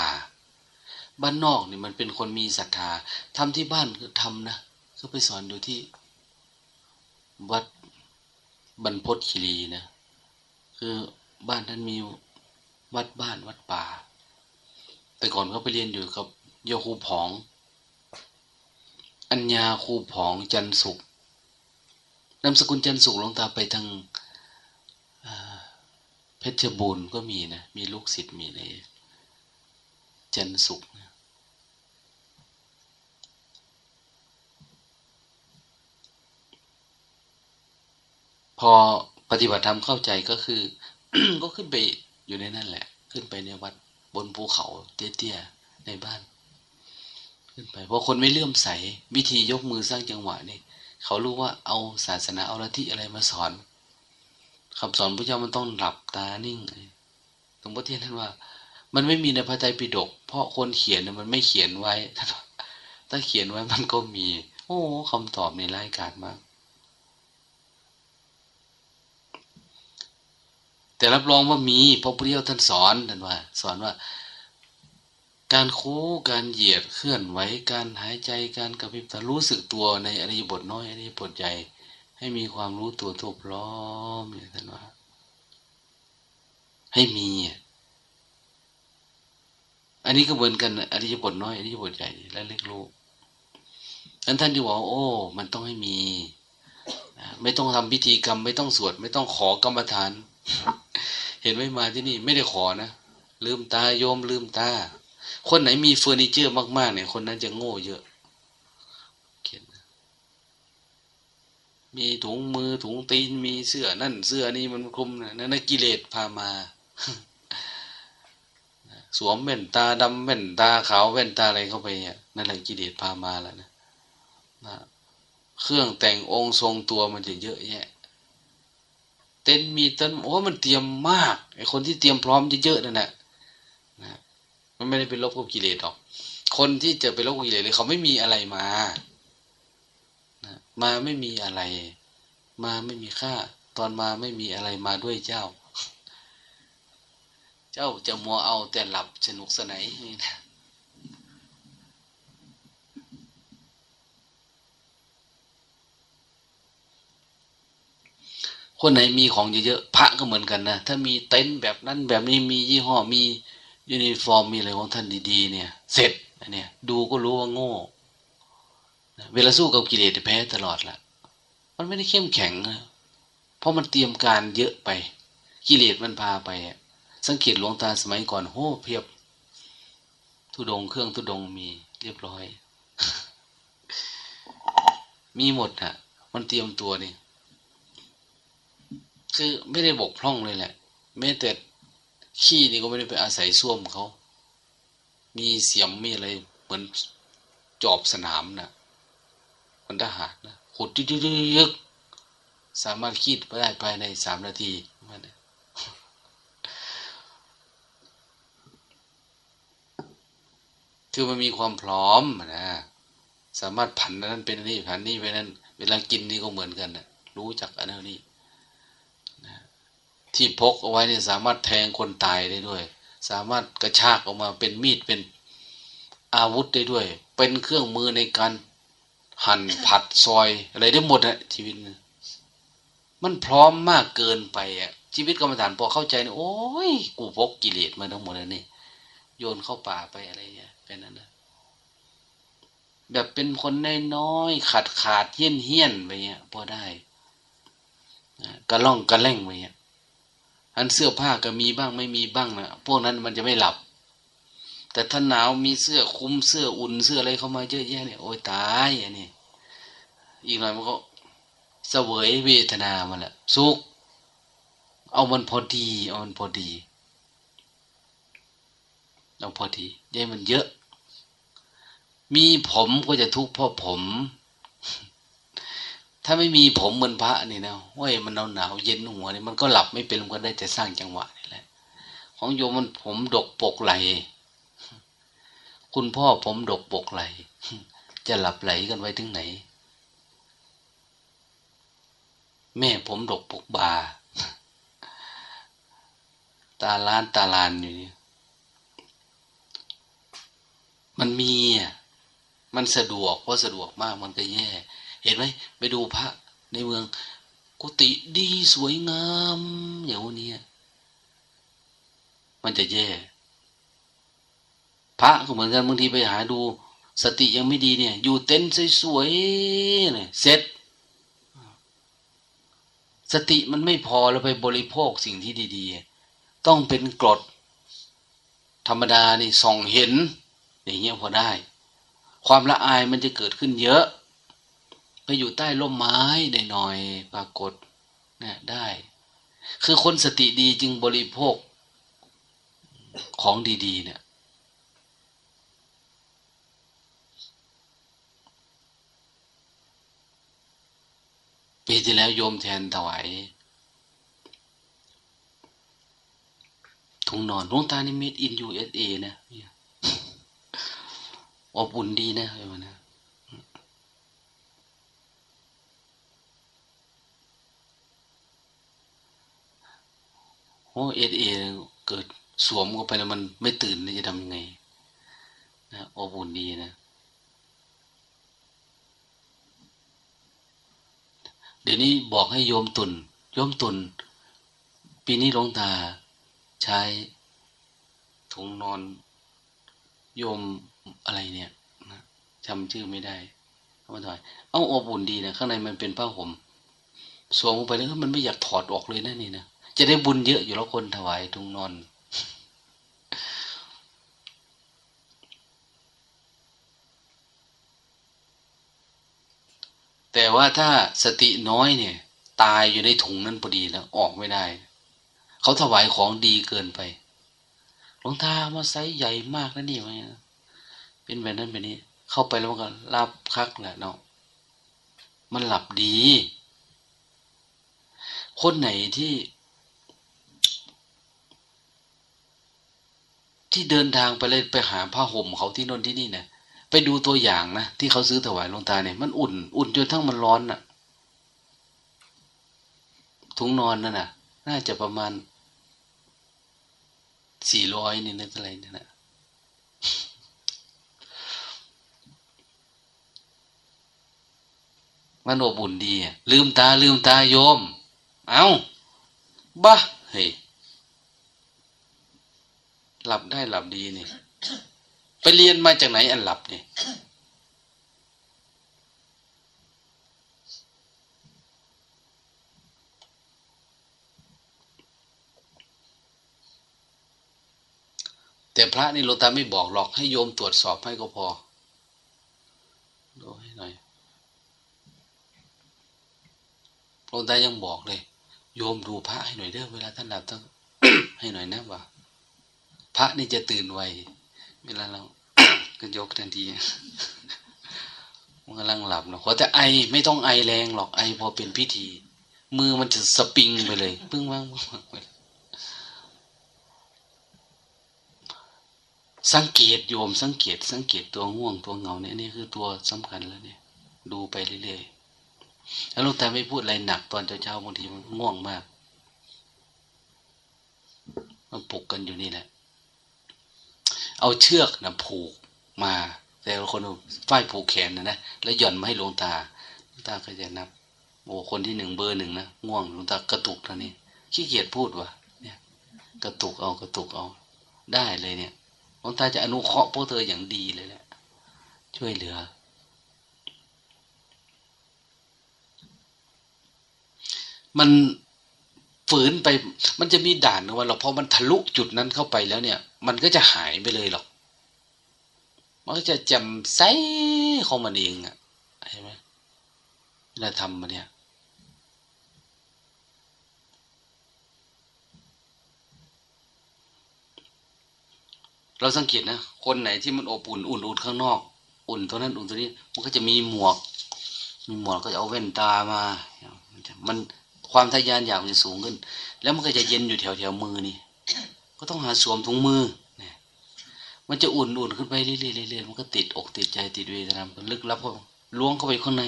บ้านนอกเนี่ยมันเป็นคนมีศรัทธาทำที่บ้านคือทำนะก็ไปสอนอยู่ที่ วัดบรรพตคีรีนะ คือบ้านท่านมีวัดบ้านวัดป่า แต่ก่อนเขาไปเรียนอยู่กับโยคูผอง อัญญาคูผองจันสุกนามสกุลจันสุกลงตาไปทาง เพชรบูรณ์ก็มีนะ มีลูกศิษย์มีอะไรจันสุขพอปฏิบัติธรรมเข้าใจก็คือ ก็ขึ้นไปอยู่ในนั่นแหละ ขึ้นไปในวัดบนภูเขาเตี้ยๆในบ้าน ขึ้นไป เพราะคนไม่เลื่อมใส วิธียกมือสร้างจังหวะนี่ เขารู้ว่าเอาศาสนาเอาละที่อะไรมาสอน คำสอนพระเจ้ามันต้องหลับตานิ่งหลวงพ่อเทียนท่านว่า มันไม่มีในพระไตรปิฎกเพราะคนเขียนมันไม่เขียนไว้ถ้าเขียนไว้มันก็มี โอ้คำตอบในรายการมาก แต่รับรองว่ามีพระพุทธเจ้าท่านสอนท่านว่า สอนว่า การคูการเหยียดเคลื่อนไหวการหายใจการกระพริบตารู้สึกตัวในอริยบทน้อยอริยบทใหญ่ ให้มีความรู้ตัวทั่วพร้อมอย่างท่านว่า ให้มี อันนี้ก็เหมือนกันอริยบทน้อยอริยบทใหญ่และเล็กรู้ท่านท่านจะบอกโอ้ มันต้องให้มี ไม่ต้องทำพิธีกรรม ไม่ต้องสวด ไม่ต้องขอกรรมฐาน เห็นไหมมาที่นี่ ไม่ได้ขอนะลืมตาโยมลืมตา คนไหนมีเฟอร์นิเจอร์มากๆเนี่ย คนนั้นจะโง่เยอะ มีถุงมือถุงตีนมีเสื้อนั่นเสื้อนี่มันคลุมนะนั่นกิเลสพามาสวมแว่นตาดำแว่นตาขาวแว่นตาอะไรเข้าไปเนี่ยนั่นแหละกิเลสพามาแล้วนะเครื่องแต่งองค์ทรงตัวมันจะเยอะแยะ เต็นมีเต้นโอ้มันเตรียมมากไอคนที่เตรียมพร้อมเยอะๆนั่นแหละนะมันไม่ได้เป็นลบกับกิเลสหรอก คนที่จะไปลบกับกิเลสเลยเขาไม่มีอะไรมา มาไม่มีอะไร มาไม่มีค่า ตอนมาไม่มีอะไรมาด้วยเจ้า เจ้าจะมัวเอาแต่หลับสนุกสนานนี่นะคนไหนมีของเยอะๆพระก็เหมือนกันนะถ้ามีเต็นท์แบบนั้นแบบนี้มียี่ห้อมียูนิฟอร์มมีอะไรของท่านดีๆ เนี่ย เสร็จอันเนี้ยดูก็รู้ว่าโง่ เวลาสู้กับกิเลสแพ้ตลอดละมันไม่ได้เข้มแข็งนะเพราะมันเตรียมการเยอะไป กิเลสมันพาไป สังเกตหลวงตาสมัยก่อนโหเพียบ ธุดงค์เครื่องธุดงค์มีเรียบร้อย มีหมดอะมันเตรียมตัวนี่คือไม่ได้บกพร่องเลยแหละแม้แต่ขี้นี่ก็ไม่ได้ไปอาศัยส้วมเขา มีเสียมมีอะไรเหมือนจอบสนามนะ่ะ มันทหารนะขุดยึกสามารถคีดไปได้ภายในสามนาทีมันคือมันมีความพร้อมนะสามารถผันนั้นเป็นนี่ผันนี่ไปนั้น เวลากินนี่ก็เหมือนกันนะรู้จักอันนี้ที่พกเอาไว้เนี่ยสามารถแทงคนตายได้ด้วย สามารถกระชากออกมาเป็นมีดเป็นอาวุธได้ด้วย เป็นเครื่องมือในการ หั่นผัดซอย อะไรได้หมดอะชีวิตมันพร้อมมากเกินไปอะชีวิตกรรมฐานพอเข้าใจเนี่ยโอ้ยกูพกกิเลสมาทั้งหมดแล้วนี่โยนเข้าป่าไปอะไรเงี้ยเป็นนั้นนะแบบเป็นคนน้อยๆขาดขาดเฮี้ยนเฮี้ยนไปเงี้ยพอได้กระล่องกระแล่งไปเงี้ยอันเสื้อผ้าก็มีบ้างไม่มีบ้างนะพวกนั้นมันจะไม่หลับ แต่ถ้าหนาวมีเสื้อคุ้มเสื้ออุ่นเสื้ออะไรเข้ามาเยอะแยะเนี่ยโอ้ยตายอันนี้อีกหน่อยมันก็เสวยเวทนามันแหละสุกเอามันพอดีเอามันพอดีเอาพอดีได้มันเยอะ มีผมก็จะทุกข์เพราะผม ถ้าไม่มีผมเหมือนพระนี่นะเว้ยมันหนาวหนาวเย็นหัวนี่มันก็หลับไม่เป็นมันก็ได้แต่สร้างจังหวะนี่แหละ ของโยมมันผมดกปกไหล คุณพ่อผมดกปกไหล จะหลับไหลกันไว้ถึงไหน แม่ผมดกปกบา ตาล้านตาลานอยู่นี่มันมีอะมันสะดวกเพราะสะดวกมากมันก็แย่ เห็นไหมไปดูพระในเมือง กุฏิดีสวยงามอย่างนี้มันจะแย่ พระก็เหมือนกันบางทีไปหาดู สติยังไม่ดีเนี่ย อยู่เต็นท์สวยๆเนี่ยเสร็จ สติมันไม่พอแล้วไปบริโภคสิ่งที่ดีๆ ต้องเป็นกรด ธรรมดานี่ส่องเห็น อย่างเงี้ยพอได้ ความละอายมันจะเกิดขึ้นเยอะ ไปอยู่ใต้ร่มไม้ได้หน่อยปรากฏเนี่ยได้ คือคนสติดีจึงบริโภคของดี ๆ เนี่ย ปีที่แล้วโยมแทนถวายถุงนอนลุงตานี่มิดอินยูเอสเอนะอบอุ่นดีนะเออนะโอ้เอสเอเกิดสวมเข้าไปแล้วมันไม่ตื่นจะทำยังไงนะอบอุ่นดีนะ เดี๋ยวนี้บอกให้โยมตุนโยมตุน ปีนี้หลวงตาใช้ถุงนอน โยมอะไรเนี่ยนะจำชื่อไม่ได้เอามาถอยเอาอบอุ่นดีนะข้างในมันเป็นผ้าห่มสวมลงไปแล้วมันไม่อยากถอดออกเลยนะนี่นะจะได้บุญเยอะอยู่แล้วคนถวายถุงนอน แต่ว่าถ้าสติน้อยเนี่ย ตายอยู่ในถุงนั้นพอดีแล้วออกไม่ได้ เขาถวายของดีเกินไปหลวงตามาไซส์ใหญ่มากนะนี่วะเป็นแบบนั้นแบบนี้ เข้าไปแล้วมันก็รับคักแหละเนาะมันหลับดี คนไหนที่ ที่เดินทางไปเลยไปหาผ้าห่มเขาที่นนที่นี่เนะ ไปดูตัวอย่างนะที่เขาซื้อถวายหลวงตาเนี่ยมันอุ่น อุ่นจนทั้งมันร้อนน่ะถุงนอนนั่นน่ะ น่าจะประมาณสี่ร้อยนี่นั่นอะไรนี่นะมันอบอุ่นดีลืมตาลืมตาโยม เอาบ้าเฮ้ยหลับได้หลับดีนี่ ไปเรียนมาจากไหนอันหลับเนี่ยแต่พระนี่โลตาไม่บอกหรอกให้โยมตรวจสอบให้ก็พอดูให้หน่อยโลตายังบอกเลย โยมดูพระให้หน่อยเด้อเวลาท่านหลับต้องให้หน่อยนะว่า พระนี่จะตื่นไว เวลาเราก็ยกทันทีมันกำลังหลับเนาะขอแต่ไอไม่ต้องไอแรงหรอกไอพอเป็นพิธี มือมันจะสปริงไปเลย ปึ้งว่างไปสังเกตโยมสังเกต สังเกตตัวง่วงตัวเหงาเนี่ยนี่คือตัวสำคัญแล้วเนี่ย ดูไปเรื่อยๆแล้วลูกแต่ไม่พูดอะไรหนักตอนเช้าๆบางทีมันง่วงมาก มันปลุกกันอยู่นี่แหละ เอาเชือกนะผูกมา แต่คนฝ้ายผูกแขนนะนะแล้วหย่อนมาให้หลวงตาหลวงตาก็จะนับโอ้คนที่หนึ่งเบอร์หนึ่งนะง่วงหลวงตากระตุกแล้วนี่ขี้เกียจพูดวะเนี่ยกระตุกเอากระตุกเอา ได้เลยเนี่ยหลวงตาจะอนุเคราะห์พวกเธออย่างดีเลยแหละช่วยเหลือ มัน ฝืนไป มันจะมีด่านว่าเราพอมันทะลุจุดนั้นเข้าไปแล้วเนี่ย มันก็จะหายไปเลยหรอกมันก็จะจำใสของมันเองอะใช่ไหมเราทำมาเนี่ยเราสังเกตนะคนไหนที่มันอบอุ่นอุ่นอุ่นข้างนอก อุ่นตัวนั้นอุ่นตัวนี้ มันก็จะมีหมวก มีหมวกก็จะเอาแว่นตามา มัน ความทะยานอยากจะสูงขึ้น แล้วมันก็จะเย็นอยู่แถวแถวมือนี่ ก็ต้องหาสวมถุงมือเนี่ยมันจะอุ่นอุ่นขึ้นไปเรื่อยๆเรื่อยๆมันก็ติดอกติดใจติดเวทนามันลึกลับก็ล้วงเข้าไปข้างใน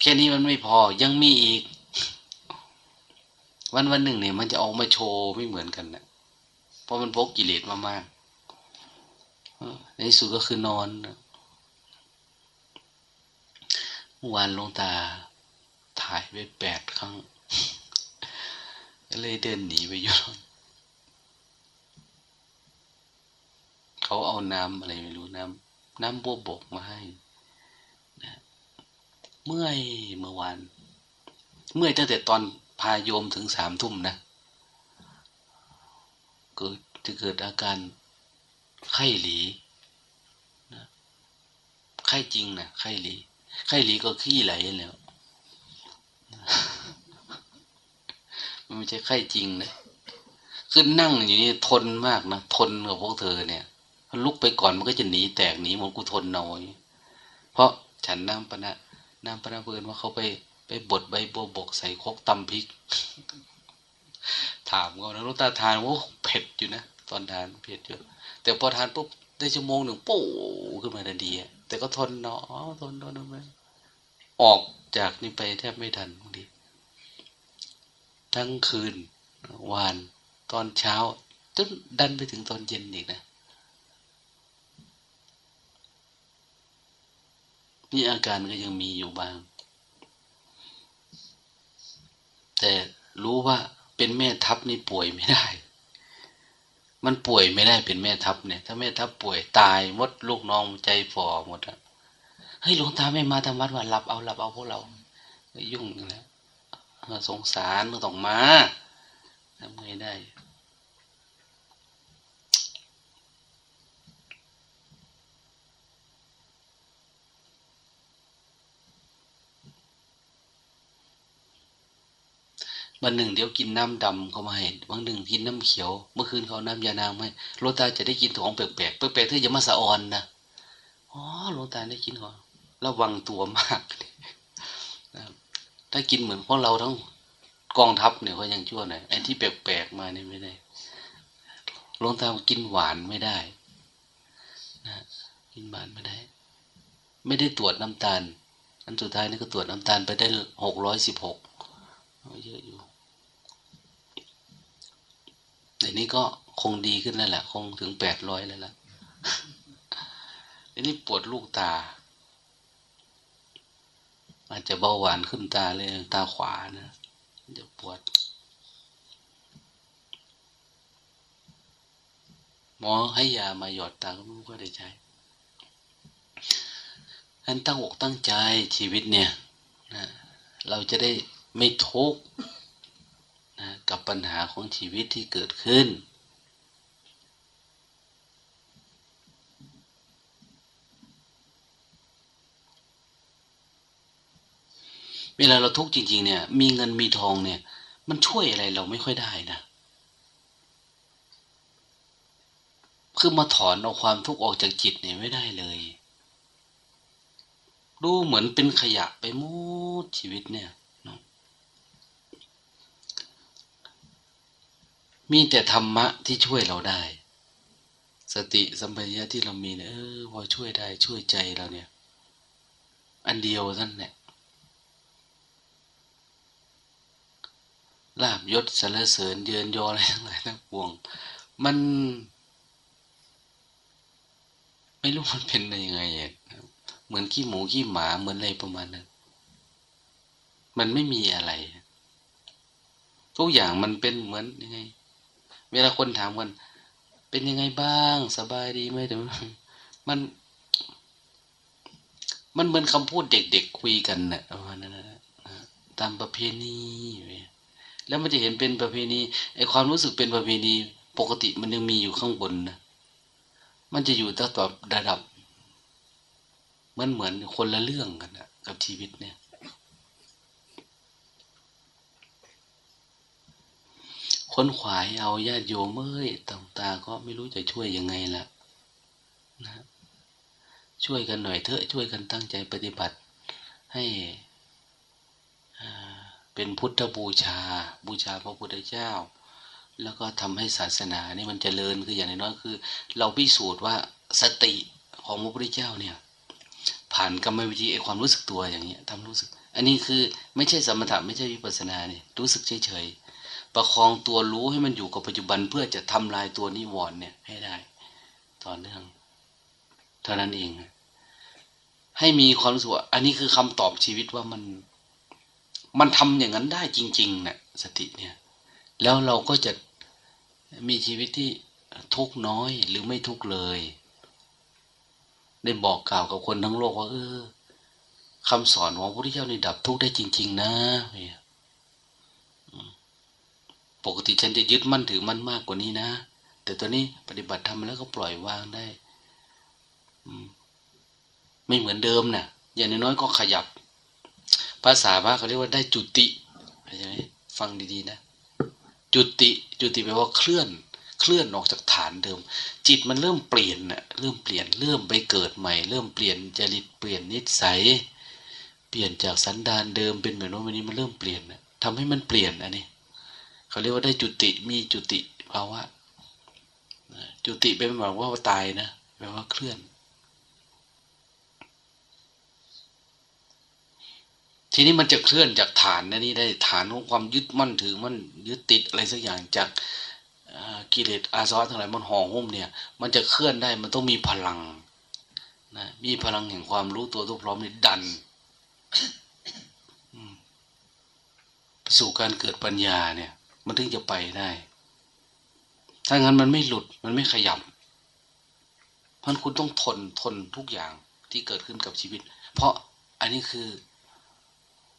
แค่นี้มันไม่พอยังมีอีก วันวันหนึ่งเนี่ย มันจะออกมาโชว์ไม่เหมือนกันนะเพราะมันพกกิเลสมามากในสุดก็คือนอนเมื่อวานลงตาายไปแปดครั้ง ก็เลยเดินหนีไปอยู่เขาเอาน้ำอะไรไม่รู้น้ำน้ำบัวบกมาให้นะเมื่อยเมื่อวาน เมื่อยตั้งแต่ตอนพาโยมถึงสามทุ่มนะเกิดจะเกิดอาการไข้หลีนะไข้จริงนะไข้หลีไข้หลีก็ขี้ไหลแล้ว มันไม่ใช่ไข้จริงนะขึ้นนั่งอยู่นี่ทนมากนะทนกับพวกเธอเนี่ยลุกไปก่อนมันก็จะหนีแตกหนีหมดกูทนน้อย เพราะฉันน้ำปนะน้ำปนะเพื่อนว่าเขาไปไปบดใบบัวบกใส่คกตำพริก ถามเขานะลูกตาทานโอ้เผ็ดอยู่นะตอนทานเผ็ดอยู่แต่พอทานปุ๊บได้ชั่วโมงหนึ่งปู้ขึ้นมาทันทีแต่ก็ทนเนาะทนทนทนไปออก จากนี่ไปแทบไม่ทันบางทีทั้งคืนวานตอนเช้าจนดันไปถึงตอนเย็นอีกนะ นี่อาการก็ยังมีอยู่บ้าง แต่รู้ว่าเป็นแม่ทัพนี่ป่วยไม่ได้ มันป่วยไม่ได้เป็นแม่ทัพเนี่ย ถ้าแม่ทัพป่วยตายมดลูกน้องใจฝ่อหมดอะ เฮ้ยหลวงตาไม่มาทำวัดว่าหลับเอาหลับเอาพวกเรายุ่งแล้วสงสารมันต้องมาทำไงได้วันหนึ่งเดี๋ยวกินน้ำดำเขามาให้วันหนึ่งกินน้ำเขียว เมื่อคืนเขาน้ำยานางไหมโลตาจะได้กินของแปลกๆแปลกๆที่จะมาสะออนนะอ๋อโลตาได้กินของ ระวังตัวมากถ้ากินเหมือนพวกเราทั้งกองทัพเนี่ยก็ยังชั่วหน่อยไอ้ที่แปลกๆมานี่ไม่ได้ลงตากินหวานไม่ได้นะกินหวานไม่ได้ ไม่ได้ตรวจน้ำตาล อันสุดท้ายนี่ก็ตรวจน้ำตาลไปได้หกร้อยสิบหกเยอะอยู่แต่นี้ก็คงดีขึ้นแล้วแหละ คงถึงแปดร้อยแล้วล่ะอันนี้ปวดลูกตา อาจจะเบาหวานขึ้นตาเลยตาขวานะจะปวด หมอให้ยามาหยอดตาก็ไม่ก็ได้ใช้ท่านตั้งอกตั้งใจชีวิตเนี่ยนะเราจะได้ไม่ทุกข์นะกับปัญหาของชีวิตที่เกิดขึ้น เวลาเราทุกข์จริง ๆ เนี่ย มีเงินมีทองเนี่ย มันช่วยอะไรเราไม่ค่อยได้นะคือมาถอนเอาความทุกข์ออกจากจิตเนี่ยไม่ได้เลย ดูเหมือนเป็นขยะไปหมดชีวิตเนี่ยมีแต่ธรรมะที่ช่วยเราได้ สติสัมปชัญญะที่เรามีเนี่ยเออพอช่วยได้ช่วยใจเราเนี่ย อันเดียวท่านเนี่ย ลาบยศสรรเสริญเยือนยออะไรทั้งหลายทั้งปวง มัน ไม่รู้มันเป็นยังไงเหมือนขี้หมูขี้หมาเหมือนอะไรประมาณนั้น มันไม่มีอะไร ทุกอย่างมันเป็นเหมือนยังไง เวลาคนถามกันเป็นยังไงบ้าง สบายดีไหมแต่มัน มันเหมือนคำพูดเด็กๆคุยกันนะประมาณนั้นนะตามประเพณี แล้วมันจะเห็นเป็นประเพณีไอความรู้สึกเป็นประเพณีปกติมันยังมีอยู่ข้างบนนะมันจะอยู่ตั้งแต่ระดับมันเหมือนคนละเรื่องกันนะกับชีวิตเนี่ย ค้นขวายเอาญาติโยมเอ้ยต่างๆก็ไม่รู้จะช่วยยังไงละนะช่วยกันหน่อยเถอะช่วยกันตั้งใจปฏิบัติให้ เป็นพุทธบูชา บูชาพระพุทธเจ้า แล้วก็ทำให้ศาสนานี่มันจเจริญคืออย่างน้อยคือ เราพิสูจน์ว่าสติของพระพุทธเจ้าเนี่ย ผ่านกรรมวิธีไอความรู้สึกตัวอย่างเงี้ยทำรู้สึก อันนี้คือไม่ใช่สมถะไม่ใช่วิปัสสนาเนี่ยรู้สึกเฉยๆประคองตัวรู้ให้มันอยู่กับปัจจุบันเพื่อจะทำลายตัวนิวรณ์เนี่ยให้ได้ต่อเนื่องเท่านั้นเอง ให้มีความรู้สึกอันนี้คือคำตอบชีวิตว่ามัน มันทำอย่างนั้นได้จริงๆนะ่ะสติเนี่ย แล้วเราก็จะมีชีวิตที่ทุกน้อยหรือไม่ทุกเลย ได้บอกกล่าวกับคนทั้งโลกว่า เออคำสอนของพระพุทธเจ้าในดับทุกได้จริง ๆ นะปกติฉันจะยึดมั่นถือมั่นมากกว่านี้นะ แต่ตัวนี้ปฏิบัติทำแล้วก็ปล่อยวางได้ไม่เหมือนเดิมนะ่ะ อย่างน้อยก็ขยับ ภาษาพระเขาเรียกว่าได้จุติเข้าใจไหมฟังดีๆนะ จุติจุติแปลว่าเคลื่อน เคลื่อนออกจากฐานเดิม จิตมันเริ่มเปลี่ยนนะเริ่มเปลี่ยนเริ่มไปเกิดใหม่ เริ่มเปลี่ยนจริตเปลี่ยนนิสัย เปลี่ยนจากสันดานเดิมเป็นแบบโน้นแบบนี้มันเริ่มเปลี่ยนนะทำให้มันเปลี่ยนอันนี้เขาเรียกว่าได้จุติมีจุติภาวะจุติเป็นหมายว่าตายนะแปลว่าเคลื่อน ทีนี้มันจะเคลื่อนจากฐานนะนี่ได้ฐานของความยึดมั่นถือมันยึดติดอะไรสักอย่างจากกิเลสอาซอทั้งหลายมันห่อหุ้มเนี่ย มันจะเคลื่อนได้มันต้องมีพลังนะมีพลังแห่งความรู้ตัวทุกพร้อมนี่ดันสู่การเกิดปัญญาเนี่ย มันถึงจะไปได้ ถ้างั้นมันไม่หลุดมันไม่ขยับพันคุณต้องทนทนทุกอย่างที่เกิดขึ้นกับชีวิต เพราะอันนี้คือ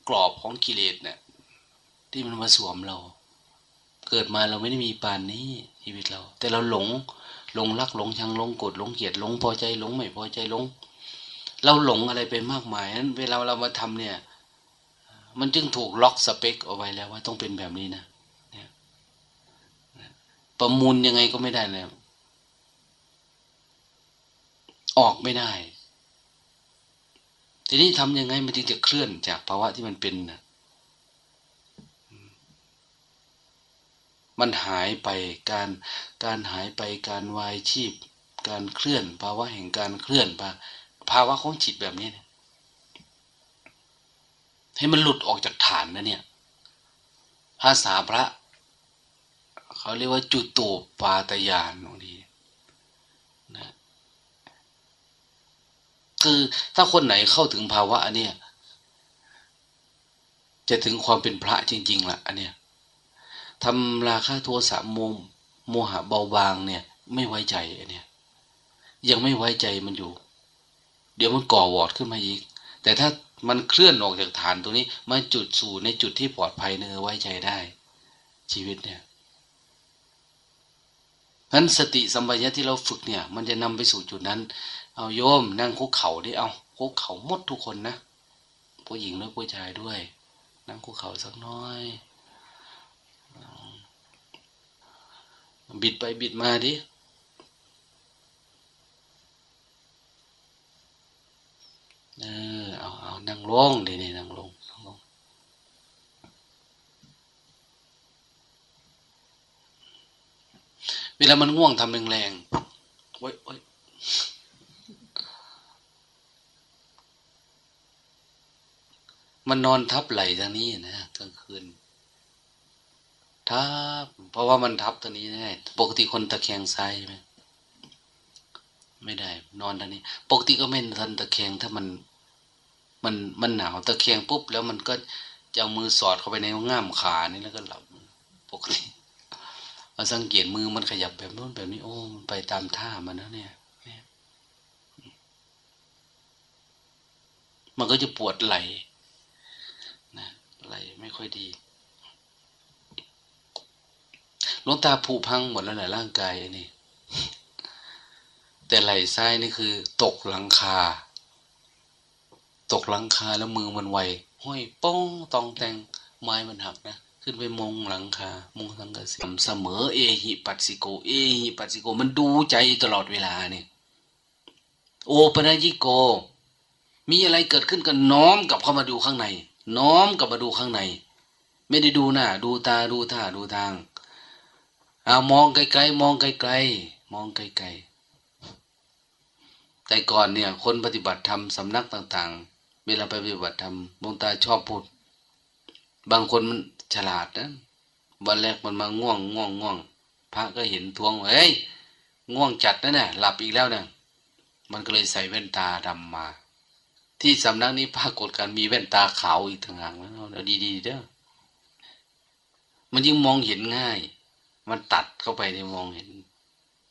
กรอบของกิเลสเนี่ยที่มันมาสวมเรา เกิดมาเราไม่ได้มีปานนี้ชีวิตเรา แต่เราหลงหลงรักหลงชังหลงโกรธหลงเกลียดหลงพอใจหลงไม่พอใจหลง เราหลงอะไรไปมากมายนั้นเวลาเรามาทำเนี่ย มันจึงถูกล็อกสเปคเอาไว้แล้วว่าต้องเป็นแบบนี้นะเนี่ยประมูลยังไงก็ไม่ได้แล้วออกไม่ได้ ทีนี้ทำยังไงมันจึงจะเคลื่อนจากภาวะที่มันเป็นนะมันหายไปการการหายไปการวายชีพ การเคลื่อน ภาวะแห่งการเคลื่อนภาวะของจิตแบบนี้เนี่ยให้มันหลุดออกจากฐานนะเนี่ยภาษาพระ เขาเรียกว่าจุดโตปาตยานตรงนี้นะ คือถ้าคนไหนเข้าถึงภาวะอันเนี้ยจะถึงความเป็นพระจริง ๆละ่ะ อันเนี้ยทำราคาโทสะโมมโมหะเบาบางเนี่ย ไม่ไว้ใจอันเนี้ยยังไม่ไว้ใจมันอยู่ เดี๋ยวมันก่อวอดขึ้นมาอีก แต่ถ้ามันเคลื่อนออกจากฐานตรงนี้ มาจุดสู่ในจุดที่ปลอดภัยเนื้อไว้ใจได้ ชีวิตเนี่ยนั้นสติสัมปชัญญะที่เราฝึกเนี่ย มันจะนำไปสู่จุดนั้น เอาโยมนั่งคุกเข่าดิเอาคุกเข่าหมดทุกคนนะผู้หญิงและผู้ชายด้วย นั่งคุกเข่าสักน้อย บิดไปบิดมาดิเออเอาเอานั่งลงดีนี่นั่งลงนั่งลงเวลามันง่วงทำแรงๆโอ้ยโอ้ย มันนอนทับไหลทางนี้นะกลางคืนทับเพราะว่ามันทับตรงนี้แน่ปกติคนตะแคงซ้ายไหมไม่ได้ นอนทางนี้ ปกติก็ไม่ทันตะแคงถ้ามัน มันมันหนาวตะเคียงปุ๊บแล้วมันก็จะเอามือสอดเข้าไปในง่ามขานี่แล้วก็หลับปกติมาสังเกตมือมันขยับแบบโน้นแบบนี้ โอ้มันไปตามท่ามันนะเนี่ยมันก็จะปวดไหล ไหลไม่ค่อยดีลงตาผุพังหมดแล้วหนร่างกายนี่ แต่ไหลซ้ายนี่คือ ตกหลังคา ตกหลังคาแล้วมือมันไวห้อยป้องตองแตงไม้มันหักนะขึ้นไปมงหลังคามงสังกะสีเสมอเอหิปัสสิโก เอหิปัสสิโก มันดูใจตลอดเวลาเนี่ยโอปนัญิโก มีอะไรเกิดขึ้นก็น้อมกลับเข้ามาดูข้างใน น้อมกลับมาดูข้างใน ไม่ได้ดูหน้าดูตาดูท่าดูทางอามองไกลๆมองไกลๆมองไกลๆแต่ก่อนเนี่ย คนปฏิบัติธรรมสำนักต่าง ๆ เวลาไปปฏิบัติธรรมดวงตาชอบพูด บางคนมันฉลาดนะวันแรกมันมาง่วงง่วงง่วงพระก็เห็นทวงเฮ้ยง่วงจัดนะเนี่ยหลับอีกแล้วเนี่ยมันก็เลยใส่แว่นตาดำมา ที่สำนักนี้ปรากฏการมีแว่นตาขาวอีกทางหางแล้วดีๆเด้อมันยิ่งมองเห็นง่าย มันตัดเข้าไปในมองเห็น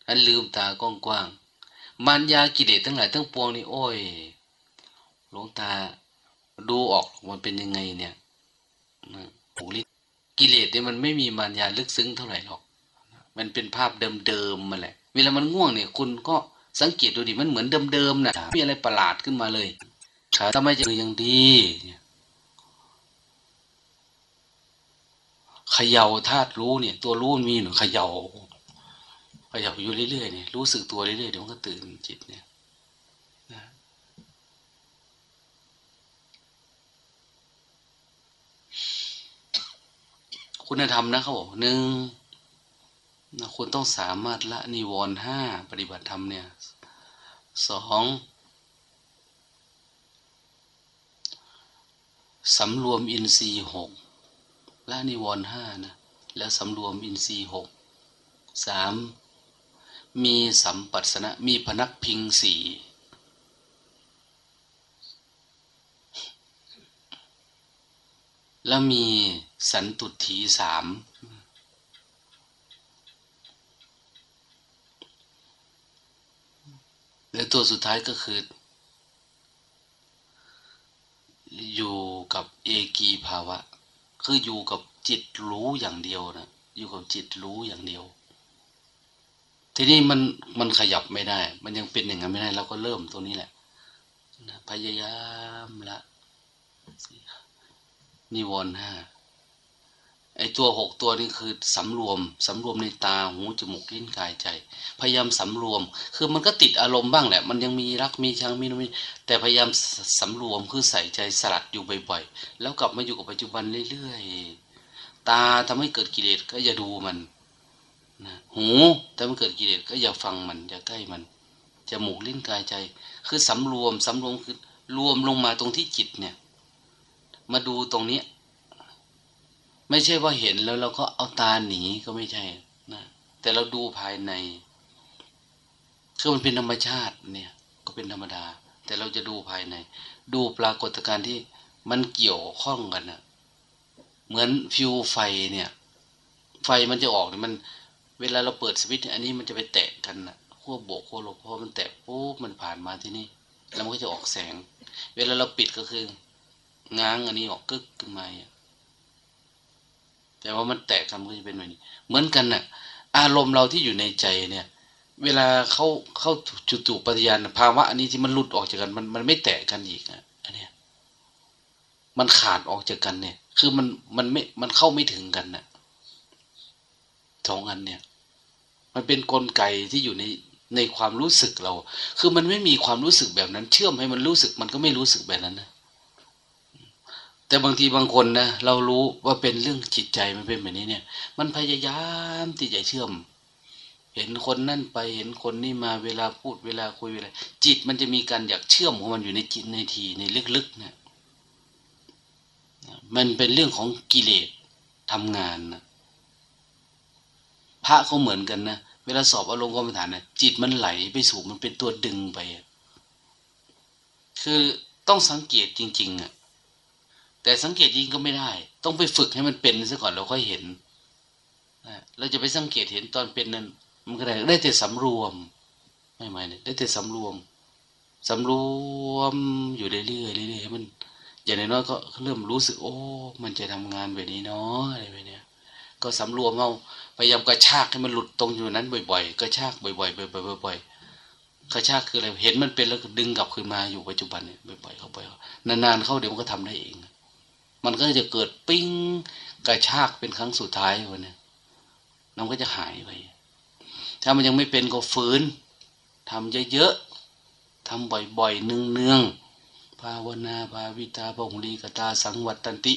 อันลืมตากว้างๆมันยากิเลสทั้งหลายทั้งปวงนี่โอ้ยหลวงตาดูออกมันเป็นยังไงเนี่ยหูลิกิเลสเนี่ยมันไม่มีมารยาลึกซึ้งเท่าไหร่หรอก มันเป็นภาพเดิมๆมาแหละ เวลามันง่วงเนี่ย คุณก็สังเกตดูดิมันเหมือนเดิมๆนะมีอะไรประหลาดขึ้นมาเลย ถ้าไม่จะยังดีเขย่าธาตุรู้เนี่ย ตัวรู้มีหนูเขย่าเขย่าอยู่เรื่อยๆเนี่ยรู้สึกตัวเรื่อยๆเดี๋ยวมันก็ตื่นจิตเนี่ยนะคุณธรรมนะเขาบอกหนึ่งนะคุณต้องสามารถละนิวรณ์ห้าปฏิบัติธรรมเนี่ยสอง สำรวมอินทรีย์หกละนิวรณ์ห้านะ แล้วสำรวมอินทรีย์หกสามมีสัมปัสนะมีพนักพิงสี่แล้วมีสันตุถีสามและตัวสุดท้ายก็คือ อยู่กับเอกีภาวะ คืออยู่กับจิตรู้อย่างเดียวนะอยู่กับจิตรู้อย่างเดียว ทีนี้มันมันขยับไม่ได้ มันยังเป็นอย่างนั้นไม่ได้เราก็เริ่มตรงนี้แหละพยายามละนิวรณ์ห้า ไอตัวหกตัวนี้คือสำรวมสำรวมในตาหูจมูกลิ้นกายใจ พยายามสำรวม คือมันก็ติดอารมณ์บ้างแหละ มันยังมีรักมีชังมีนมีแต่พยายามสำรวมคือใส่ใจสลัดอยู่บ่อยๆ แล้วกลับมาอยู่กับปัจจุบันเรื่อยๆ ตาทำให้เกิดกิเลสก็อย่าดูมันนะหูทำให้เกิดกิเลสก็อย่าฟังมันอย่าใกล้มันจมูกลิ้นกายใจ คือสำรวมสำรวมคือรวมลงมาตรงที่จิตเนี่ย มาดูตรงนี้ ไม่ใช่ว่าเห็นแล้วเราก็เอาตาหนีก็ไม่ใช่นะแต่เราดูภายในคือมันเป็นธรรมชาติเนี่ย ก็เป็นธรรมดา แต่เราจะดูภายใน ดูปรากฏการณ์ที่มันเกี่ยวข้องกันนะเหมือนฟิวไฟเนี่ย ไฟมันจะออกเนี่ยมัน เวลาเราเปิดสวิตช์อันนี้มันจะไปแตะกันนะขั้วโบกขั้วลบพอมันแตะปุ๊บมันผ่านมาที่นี่แล้วมันก็จะออกแสง เวลาเราปิดก็คือง้างอันนี้ออกกึกขึ้นมา แต่ว่ามันแตกทำก็จะเป็นแบบนี้ เหมือนกันน่ะ อารมณ์เราที่อยู่ในใจเนี่ย เวลาเขาเข้าจุตุปฏิยานภาวะอันนี้ที่มันหลุดออกจากกัน มันมันไม่แตกกันอีกอะอันเนี้ยมันขาดออกจากกันเนี่ย คือมันมันไม่มันเข้าไม่ถึงกันน่ะสองอันเนี่ย มันเป็นนกลไกที่อยู่ในในความรู้สึกเรา คือมันไม่มีความรู้สึกแบบนั้น เชื่อมให้มันรู้สึก มันก็ไม่รู้สึกแบบนั้นนะ แต่บางทีบางคนนะเรารู้ว่าเป็นเรื่องจิตใจมันเป็นแบบนี้เนี่ย มันพยายามที่จะเชื่อม เห็นคนนั่นไปเห็นคนนี่มาเวลาพูดเวลาคุยเวลาจิตมันจะมีการอยากเชื่อมของมันอยู่ในจิตในทีในลึกๆเนี่ยมันเป็นเรื่องของกิเลสทำงานนะพระเขาเหมือนกันนะเวลาสอบอารมณ์กรรมฐานนะจิตมันไหลไปสู่มันเป็นตัวดึงไป คือต้องสังเกตจริง ๆอะ แต่สังเกตยิงก็ไม่ได้ ต้องไปฝึกให้มันเป็นซะก่อนเราค่อยเห็นเราจะไปสังเกตเห็นตอนเป็นนั้น มันก็ได้ได้แต่สำรวม ไม่ไม่เนี่ยได้แต่สำรวมสำรวมอยู่เรื่อยๆเรื่อยๆมัน อย่างน้อยก็เริ่มรู้สึก โอ้ มันจะทำงานแบบนี้เนาะอะไรแบบเนี้ย ก็สำรวมเอาพยายามกระชากให้มันหลุดตรงอยู่นั้นบ่อยๆกระชากบ่อยๆบ่อยๆบ่อยๆกระชากคืออะไรเห็นมันเป็นแล้วดึงกลับคืนมาอยู่ปัจจุบันเนี่ยบ่อยๆเข้าไปนานๆเข้าเดี๋ยวมันก็ทำได้เอง มันก็จะเกิดปิ้งกระชากเป็นครั้งสุดท้ายวันนี้น้ำก็จะหายไป ถ้ามันยังไม่เป็นก็ฝืนทำเยอะๆทำบ่อยๆเนืองๆภาวนาภาวิตาพงลีกตาสังวัตตันติ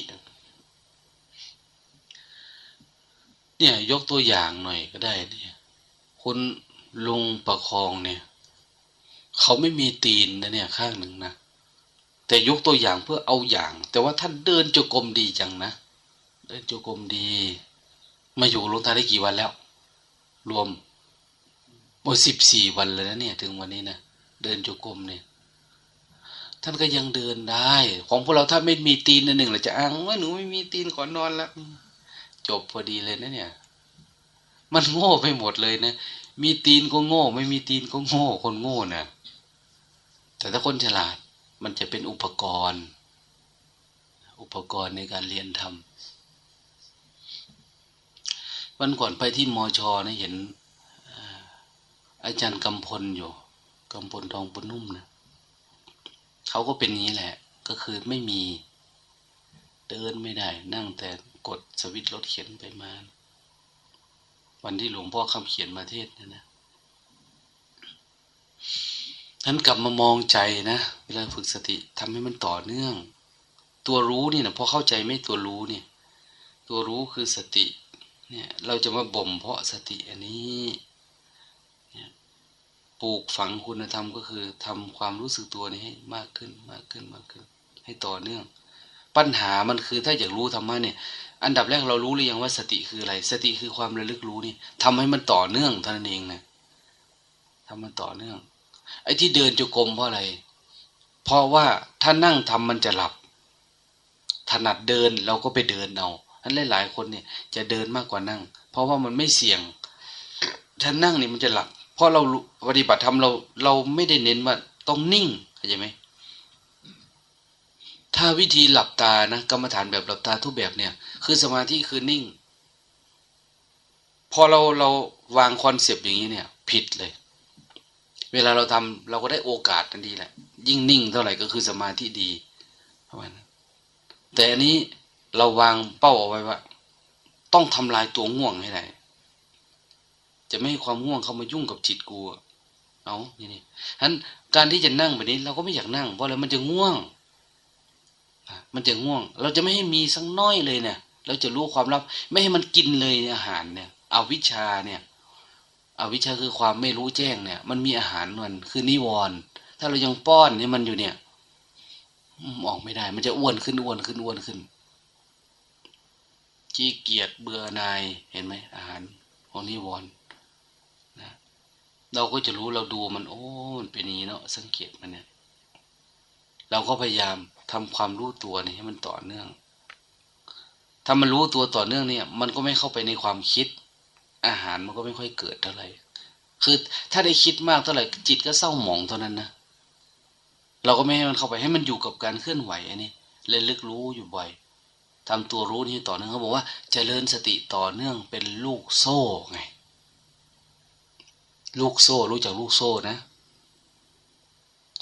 เนี่ยยกตัวอย่างหน่อยก็ได้เนี่ยคุณลุงประคองเนี่ย เขาไม่มีตีนนะเนี่ยข้างหนึ่งนะ แต่ยกตัวอย่างเพื่อเอาอย่าง แต่ว่าท่านเดินจกรมดีจังนะ เดินจกรมดี มาอยู่ลงตาได้กี่วันแล้ว รวมโอ้สิบสี่วันเลยนะเนี่ย ถึงวันนี้นะเดินจกรมเนี่ย ท่านก็ยังเดินได้ ของพวกเราถ้าไม่มีตีนนหนึ่งเราจะอ้างว่าหนูไม่มีตีนขอนอนแล้วจบพอดีเลยนะเนี่ย มันโง่ไปหมดเลยนะมีตีนก็โง่ ไม่มีตีนก็โง่ คนโง่นะ่ะแต่ถ้าคนฉลาด มันจะเป็นอุปกรณ์ อุปกรณ์ในการเรียนทำวันก่อนไปที่มอชอนะเห็น อาจารย์กำพลอยู่กำพลทองปนุ่มนะเขาก็เป็นนี้แหละ ก็คือไม่มีเดินไม่ได้ นั่งแต่กดสวิตช์รถเขียนไปมา วันที่หลวงพ่อคำเขียนมาเทศนะนะ ท่านกลับมามองใจนะ เวลาฝึกสติทำให้มันต่อเนื่อง ตัวรู้นี่นะพอเข้าใจไม่ตัวรู้เนี่ย ตัวรู้คือสติ เนี่ย เราจะมาบ่มเพาะสติอันนี้ปลูกฝังคุณธรรมก็คือทำความรู้สึกตัวนี้ให้มากขึ้นมากขึ้นมากขึ้น ให้ต่อเนื่อง ปัญหามันคือถ้าอยากรู้ธรรมะเนี่ย อันดับแรกเรารู้หรือยังว่าสติคืออะไร สติคือความระลึกรู้นี่ทำให้มันต่อเนื่องเท่านั้นเองนะทำมันต่อเนื่อง ไอ้ที่เดินจุกรมเพราะอะไร เพราะว่าถ้านั่งทำมันจะหลับ ถนัดเดินเราก็ไปเดินเอาอันหลายๆคนเนี่ยจะเดินมากกว่านั่ง เพราะว่ามันไม่เสี่ยง ถ้านั่งนี่มันจะหลับ เพราะเราปฏิบัติธรรมเราเราไม่ได้เน้นว่าต้องนิ่งเข้าใจไหมถ้าวิธีหลับตานะกรรมฐานแบบหลับตาทุกแบบเนี่ย คือสมาธิคือนิ่ง พอเราเราวางคอนเซปต์อย่างนี้เนี่ย ผิดเลย เวลาเราทำเราก็ได้โอกาสทันทีแหละ ยิ่งนิ่งเท่าไหร่ก็คือสมาธิดีประมาณนั้นแต่อันนี้เราวางเป้าเอาไว้ว่า ต้องทำลายตัวง่วงให้ได้จะไม่ให้ความง่วงเข้ามายุ่งกับจิตกูเอานี่นี่ฉะนั้นการที่จะนั่งแบบนี้ เราก็ไม่อยากนั่ง เพราะอะไรมันจะง่วงมันจะง่วง เราจะไม่ให้มีสักน้อยเลยเนี่ย เราจะรู้ความลับ ไม่ให้มันกินเลยอาหารเนี่ย เอาวิชาเนี่ย อาวิชาคือความไม่รู้แจ้งเนี่ย มันมีอาหารมันคือนิวรณ์ถ้าเรายังป้อนเนี่ยมันอยู่เนี่ยออกไม่ได้ มันจะอ้วนขึ้นอ้วนขึ้นอ้วนขึ้นขี้เกียจเบื่อนายเห็นไหมอาหารของนิวรณ์เราก็จะรู้เราดูมัน โอ้มันเป็นอย่างนี้เนาะสังเกตมันเนี่ย เราก็พยายามทำความรู้ตัวนี่ให้มันต่อเนื่อง ถ้ามันรู้ตัวต่อเนื่องเนี่ย มันก็ไม่เข้าไปในความคิด อาหารมันก็ไม่ค่อยเกิดเท่าไหร่ คือถ้าได้คิดมากเท่าไหร่จิตก็เศร้าหมองเท่านั้นนะ เราก็ไม่ให้มันเข้าไปให้มันอยู่กับการเคลื่อนไหวอันนี้เลยลึกรู้อยู่บ่อยทำตัวรู้นี่ต่อเนื่องเขาบอกว่าจเจริญสติต่อเนื่องเป็นลูกโซ่ไง ลูกโซ่รู้จักลูกโซ่นะ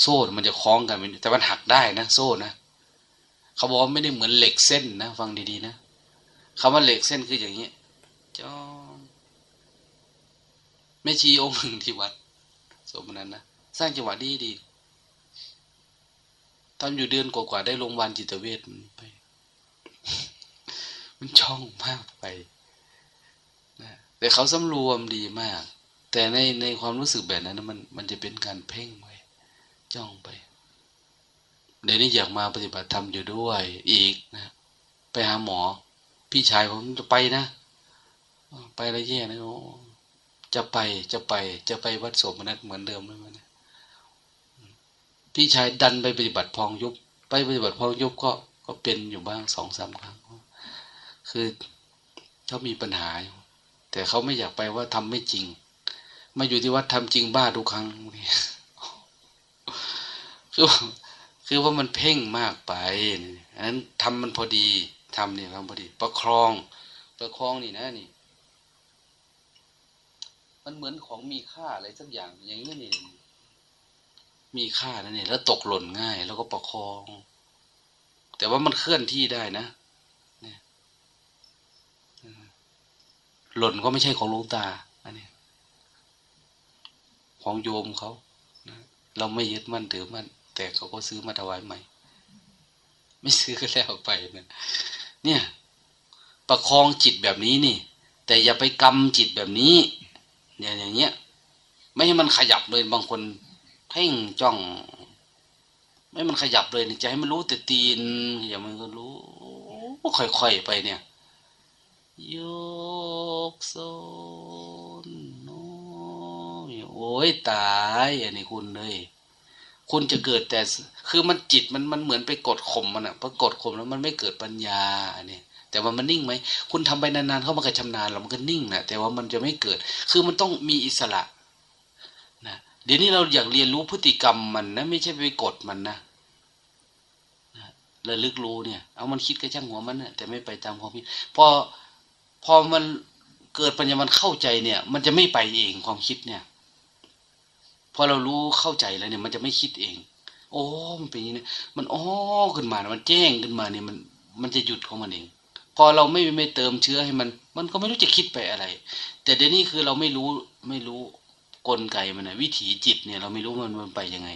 โซ่มันจะคล้องกันแต่มันหักได้นะ โซ่นะเขาบอกไม่ได้เหมือนเหล็กเส้นนะ ฟังดีๆนะคำว่าเหล็กเส้นคืออย่างนี้จ้อ มไม่ชีองค์หนึ่งที่วัด สมนั้นนะสร้างจังหวะดีดีทำอยู่เดือนกว่าๆได้โรงพยาบาลจิตเวชไป มันช่องมากไปนะแต่เขาสำรวมดีมาก แต่ในในความรู้สึกแบบนั้นมันมันจะเป็นการเพ่งไว้จ้องไป เดี๋ยวนี้อยากมาปฏิบัติธรรมอยู่ด้วยอีกนะไปหาหมอ พี่ชายผมจะไปนะ ไปอะไรแย่นะโอ้ จะไปจะไปจะไปวัดสมนัตเหมือนเดิมไหมมันพี่ชายดันไปปฏิบัติพองยุบไปปฏิบัติพองยุบก็ก็เป็นอยู่บ้างสองสามครั้ง คือเขามีปัญหาแต่เขาไม่อยากไปว่าทำไม่จริง มาอยู่ที่วัดทำจริงบ้าทุกครั้งคือคือว่ามันเพ่งมากไปอันนั้นทำมันพอดีทำเนี่ยทำพอดี ประครองประครองนี่นะนี่ มันเหมือนของมีค่าอะไรสักอย่างอย่างนี้นี่มีค่านั่นเองแล้วตกหล่นง่าย แล้วก็ประคอง แต่ว่ามันเคลื่อนที่ได้นะเนี่ยหล่นก็ไม่ใช่ของลุงตาอันนี้ของโยมเขาเราไม่ยึดมั่นถือมั่นแต่เขาก็ซื้อมาถวายใหม่ ไม่ซื้อก็แล้วไปนะเนี่ย ประคองจิตแบบนี้นี่ แต่อย่าไปกำจิตแบบนี้ เนี่ยอย่างเงี้ย ไม่ให้มันขยับเลยบางคนเพ่งจ้อง ไม่มันขยับเลยจะให้มันรู้แต่ตีนอย่ามันก็รู้ค่อยๆไปเนี่ยยกโซนโอ้ยตายอันนี้คุณเลยคุณจะเกิดแต่คือมันจิตมันมันเหมือนไปกดข่มมันอะพอกดข่มแล้วมันไม่เกิดปัญญาเนี่ย แต่ว่ามันนิ่งไหมคุณทำไปนานๆเข้ามันก็ชำนาญแล้วมันก็นิ่งนะแต่ว่ามันจะไม่เกิด คือมันต้องมีอิสระนะเดี๋ยวนี้เราอยากเรียนรู้พฤติกรรมมันนะไม่ใช่ไปกดมันนะระลึกรู้เนี่ย เอามันคิดกระช่างหัวมันนะแต่ไม่ไปตามความคิดพอพอมันเกิดปัญญามันเข้าใจเนี่ย มันจะไม่ไปเองความคิดเนี่ยพอเรารู้เข้าใจแล้วเนี่ย มันจะไม่คิดเอง โอ้มันเป็นอย่างนี้มันอ้อขึ้นมา มันแจ้งขึ้นมาเนี่ยมันมันจะหยุดของมันเอง พอเราไม่ไม่เติมเชื้อให้มัน มันก็ไม่รู้จะคิดไปอะไร แต่เดี๋ยวนี้คือเราไม่รู้ไม่รู้กลไกมันนะวิถีจิตเนี่ย เราไม่รู้มันมันไปยังไง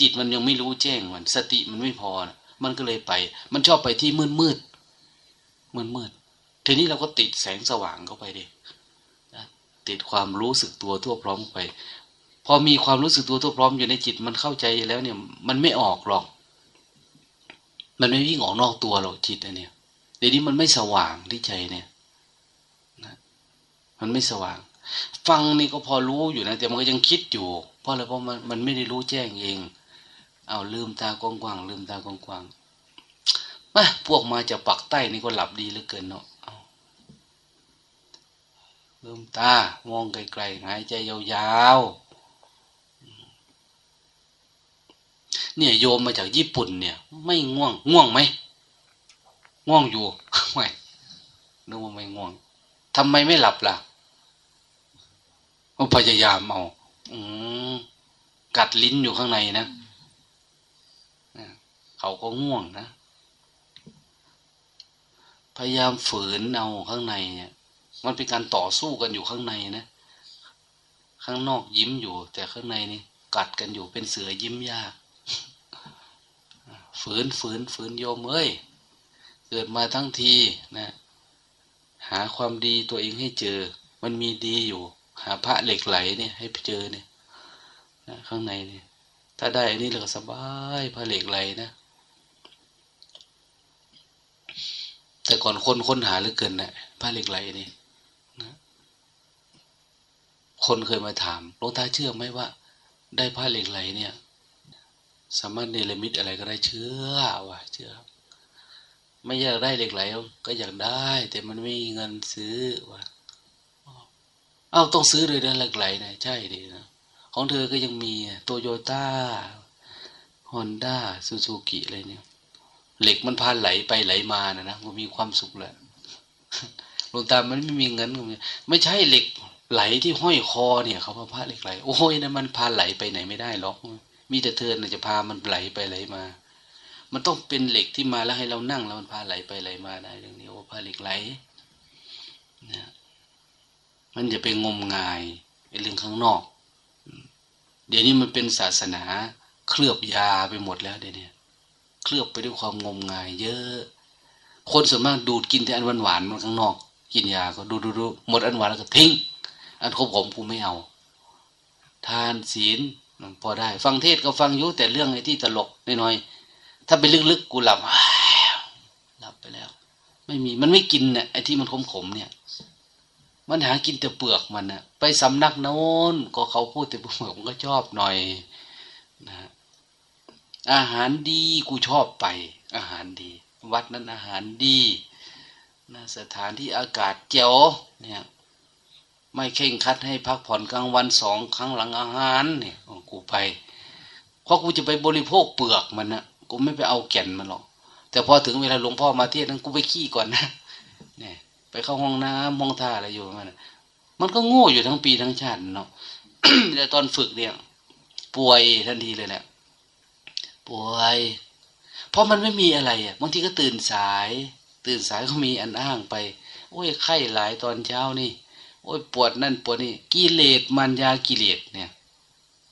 จิตมันยังไม่รู้แจ้งมัน สติมันไม่พอนะมันก็เลยไป มันชอบไปที่มืดมืดมืดมืดทีนี้เราก็ติดแสงสว่างเข้าไปดิติดความรู้สึกตัวทั่วพร้อมไป พอมีความรู้สึกตัวทั่วพร้อมอยู่ในจิตมันเข้าใจแล้วเนี่ย มันไม่ออกหรอก มันไม่วิ่งออกนอกตัวหรอกจิตอันเนี้ย เดี๋ยวนี้มันไม่สว่างที่ใจเนี่ยนะมันไม่สว่าง ฟังนี่ก็พอรู้อยู่นะ แต่มันก็ยังคิดอยู่ เพราะอะไรเพราะมันมันไม่ได้รู้แจ้งเอง เอาลืมตากว้างๆลืมตากว้างๆมาพวกมาจากปักใต้นี่ก็หลับดีเหลือเกินเนาะลืมตามองไกลๆหายใจยาวๆเนี่ยโยมมาจากญี่ปุ่นเนี่ย ไม่ง่วง ง่วงไหม ง่วงอยู่ไม่นึกว่าไม่ง่วงทำไมไม่หลับล่ะพยายามเอาอืมกัดลิ้นอยู่ข้างในนะเขาก็ง่วงนะ พยายามฝืนเอาข้างในเนี่ย มันเป็นการต่อสู้กันอยู่ข้างในนะ ข้างนอกยิ้มอยู่ แต่ข้างในนี่กัดกันอยู่เป็นเสือยิ้มยาก ฝืนฝืนฝืนโยมเอ้ย เกิดมาทั้งทีนะ หาความดีตัวเองให้เจอ มันมีดีอยู่ หาพระเหล็กไหลเนี่ยให้ไปเจอเนี่ยนะข้างในเนี่ย ถ้าได้อันนี้เราก็สบายพระเหล็กไหลนะ แต่ก่อนคนค้นหาเหลือเกินนะพระเหล็กไหลนี่คนเคยมาถามหลวงตาเชื่อไหมว่า ได้ผ้าเหล็กไหลเนี่ย สามารถเนรมิตอะไรก็ได้เชื่อว่ะเชื่อ ไม่อยากได้เหล็กไหลก็อยากได้ แต่มันไม่มีเงินซื้อวะเอ้าต้องซื้อเลยนะเหล็กไหลนะใช่ดีนะของเธอก็ยังมีโตโยต้าฮอนด้าซูซูกิอะไรเนี่ยเหล็กมันพาไหลไปไหลมานะนะมันมีความสุขแหละหลวงตามันไม่มีเงินไม่ใช่เหล็กไหลที่ห้อยคอเนี่ยเขาพาพระเหล็กไหลโอ้ยนะมันพาไหลไปไหนไม่ได้หรอกมีแต่เธอจะพามันไหลไปไหลมา มันต้องเป็นเหล็กที่มาแล้วให้เรานั่งแล้วมันพาไหลไปไหลมาได้เรื่องนี้ว่าพาเหล็กไหลนะมันจะไปงมงายในเรื่องข้างนอก เดี๋ยวนี้มันเป็นศาสนาเคลือบยาไปหมดแล้วเดี๋ยวนี้เคลือบไปด้วยความงมงาย เยอะ คนส่วนมากดูดกินแต่อันหวานๆมันข้างนอก กินยาก็ดูดูดูหมดอันหวานแล้วก็ทิ้ง อันคบผมกูไม่เอา ทานศีลพอได้ ฟังเทศก็ฟังยุแต่เรื่องไอ้ที่ตลกน้อยๆ ถ้าไปลึกๆกูหลับหลับไปแล้ว ไม่มีมันไม่กินเนี่ยไอ้ที่มันขมๆเนี่ย มันหากินแต่เปลือกมันนะไปสำนักโน้นก็เขาพูดแต่เปลือกผมก็ชอบหน่อยนะอาหารดีกูชอบไป อาหารดี วัดนั้นอาหารดีนะสถานที่อากาศเจ๋วเนี่ยไม่เข่งคัดให้พักผ่อนกลางวันสองครั้งหลังอาหารเนี่ยกูไป เพราะกูจะไปบริโภคเปลือกมันนะ กูไม่ไปเอาแก่นมันหรอก แต่พอถึงเวลาหลวงพ่อมาเทศนั้นกูไปขี้ก่อนนะเนี่ย ไปเข้าห้องน้ำห้องท่าอะไรอยู่มันมันก็โง่อยู่ทั้งปีทั้งชาติเนาะแต่ตอนฝึกเนี่ย ป่วยทันทีเลยแหละป่วย เพราะมันไม่มีอะไรอะบางทีก็ตื่นสาย ตื่นสายก็มีอันอ้างไป โอ้ยไข้หลายตอนเช้านี่ โอ้ยปวดนั่นปวดนี่กิเลสมันยากิเลสเนี่ย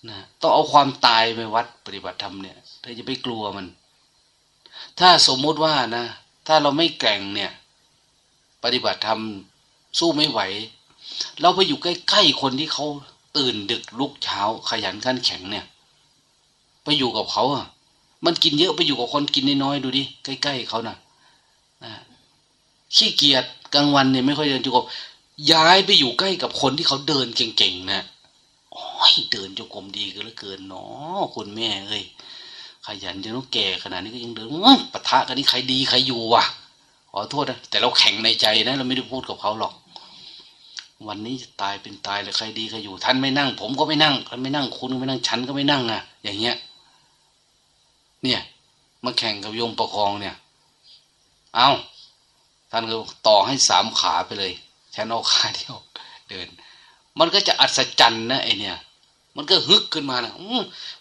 นะต้องเอาความตายไปวัดปฏิบัติธรรมเนี่ย เธอจะไปกลัวมัน ถ้าสมมุติว่านะ ถ้าเราไม่แกร่งเนี่ย ปฏิบัติธรรมสู้ไม่ไหว เราไปอยู่ใกล้ๆคนที่เขาตื่นดึกลุกเช้า ขยันขันแข็งเนี่ย ไปอยู่กับเขาอะ มันกินเยอะไปอยู่กับคนกินน้อยๆดูดิใกล้ๆเขานะ่ะขี้เกียจกลางวันเนี่ยไม่ค่อยเดินจุกบย้ายไปอยู่ใกล้กับคนที่เขาเดินเก่งๆนะโอ้ยเดินจงกรมดีก็เหลือเกินเนาะคุณแม่เอ้ย ขยันจนต้องแก่ขนาดนี้ก็ยังเดินปะทะกันนี่ใครดีใครอยู่วะขอโทษนะแต่เราแข่งในใจนะ เราไม่ได้พูดกับเขาหรอก วันนี้จะตายเป็นตายเลยใครดีใครอยู่ ท่านไม่นั่ง ผมก็ไม่นั่งท่านไม่นั่งคุณก็ไม่นั่งฉันก็ไม่นั่งอะ อย่างเงี้ย เนี่ยมาแข่งกับโยมประคองเนี่ย เอา้าท่านก็ต่อให้สามขาไปเลยแทฉันเอาขาเดียวเดิน มันก็จะอัศจรรย์นะไอเนี่ย มันก็ฮึกขึ้นมานะอ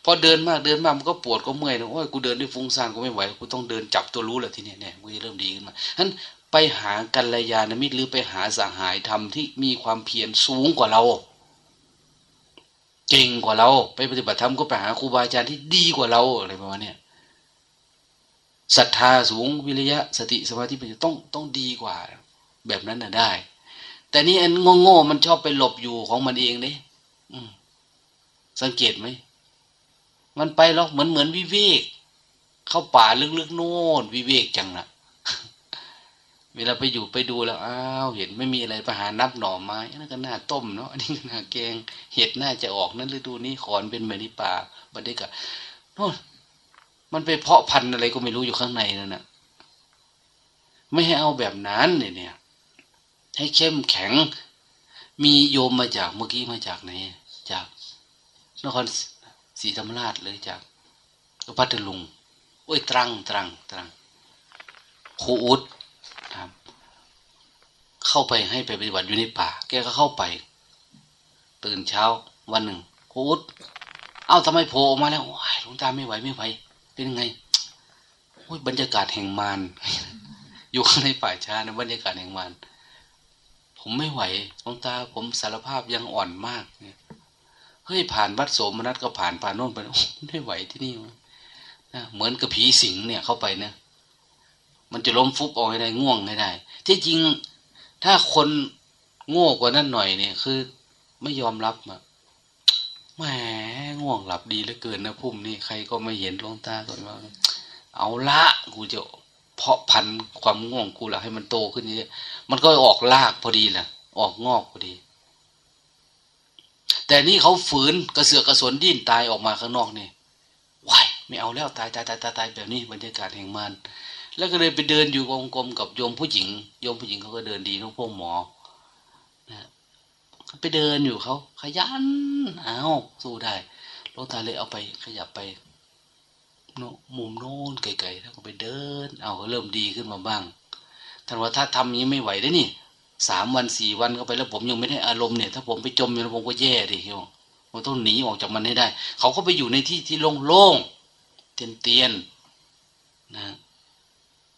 พอเดินมากเดินมากมันก็ปวดก็เมื่อยนะโอ้ยกูเดินด้วยฟุ้งซ่านกูไม่ไหวกูต้องเดินจับตัวรู้แหละทีเนี้ยเนี่ยมันจะเริ่มดีขึ้นมาฉะนั้นไปหากัลยาณมิตรหรือไปหาสหายธรรมที่มีความเพียรสูงกว่าเราเก่งกว่าเราไปปฏิบัติธรรมก็ไปหาครูบาอาจารย์ที่ดีกว่าเราอะไรประมาณนี้ศรัทธาสูงวิริยะสติสมาธิปัญญาต้องต้องดีกว่า แบบนั้นน่ะได้ แต่นี่อันโง่ๆมันชอบไปหลบอยู่ของมันเองเนี่ย สังเกตไหม มันไปหรอกเหมือนเหมือนวิเวก เข้าป่าลึกๆโน่นวิเวกจังนะเวลาไปอยู่ไปดูแล้วอ้าวเห็นไม่มีอะไรไปหานับหน่อไม้นั่นก็น่าต้มเนาะอันนี้น่าแกง เห็ดน่าจะออกนั่นฤดูนี้ขอนเป็นเหมือนที่ป่าบันเด็กะโน่นมันไปเพาะพันธุ์อะไรก็ไม่รู้อยู่ข้างในนั่นนะไม่ให้เอาแบบนั้นเนี่ยเนี่ย ให้เข้มแข็ง มีโยมมาจากเมื่อกี้มาจากไหนจาก นครศรีธรรมราชเลยจากพัทลุงโอ้ยตรังตรังตรังโคอุดครับเข้าไปให้ไปปฏิบัติอยู่ในป่า แกก็เข้าไป ตื่นเช้าวันหนึ่งโคอุดเอ้าทำไมโผล่ออกมาแล้วหลวงตาไม่ไหวไม่ไหวเป็นไงโอ้ยบรรยากาศแห่งมารอยู่ข้างในป่าช้านะบรรยากาศแห่งมารผมไม่ไหวหลวงตาผมสารภาพยังอ่อนมากเนี่ย เฮ้ยผ่านวัดโสมนัสก็ผ่านผ่านโน่นไปไม่ไหวที่นี่นะเหมือนกับผีสิงเนี่ยเข้าไปนะมันจะล้มฟุบออกให้ได้ง่วงให้ได้ ที่จริงถ้าคนโง่กว่านั้นหน่อยเนี่ย คือไม่ยอมรับอะแหมง่วงหลับดีเหลือเกินนะพุ่มนี่ใครก็ไม่เห็นลงตาก่อนว่าเอาละกูจะเพาะพันธ์ความง่วงกูละให้มันโตขึ้นเยอะมันก็ออกลากพอดีแหละออกงอกพอดี แต่นี่เขาฝืนกระเสือกกระสนดิ้นตายออกมาข้างนอกนี่วายไม่เอาแล้วตายตายตายตายตายแบบนี้บรรยากาศแห่งมัน แล้วก็เลยไปเดินอยู่กองกลมกับโยมผู้หญิงโยมผู้หญิงเขาก็เดินดีน้องพวกหมอนะไปเดินอยู่เขาขยันเอาสู้ได้ลงตาเลยเอาไปขยับไปโนมุมโน้นไกลๆแล้วก็ไปเดิน เอาก็เริ่มดีขึ้นมาบ้างท่านว่าถ้าทำนี้ไม่ไหวได้นี่ สามวันสี่วันก็ไปแล้วผมยังไม่ได้อารมณ์เนี่ย ถ้าผมไปจมอยู่แล้วผมก็แย่ดิโยมผมต้องหนีออกจากมันให้ได้ เขาก็ไปอยู่ในที่ที่โล่งๆเตียนๆนะ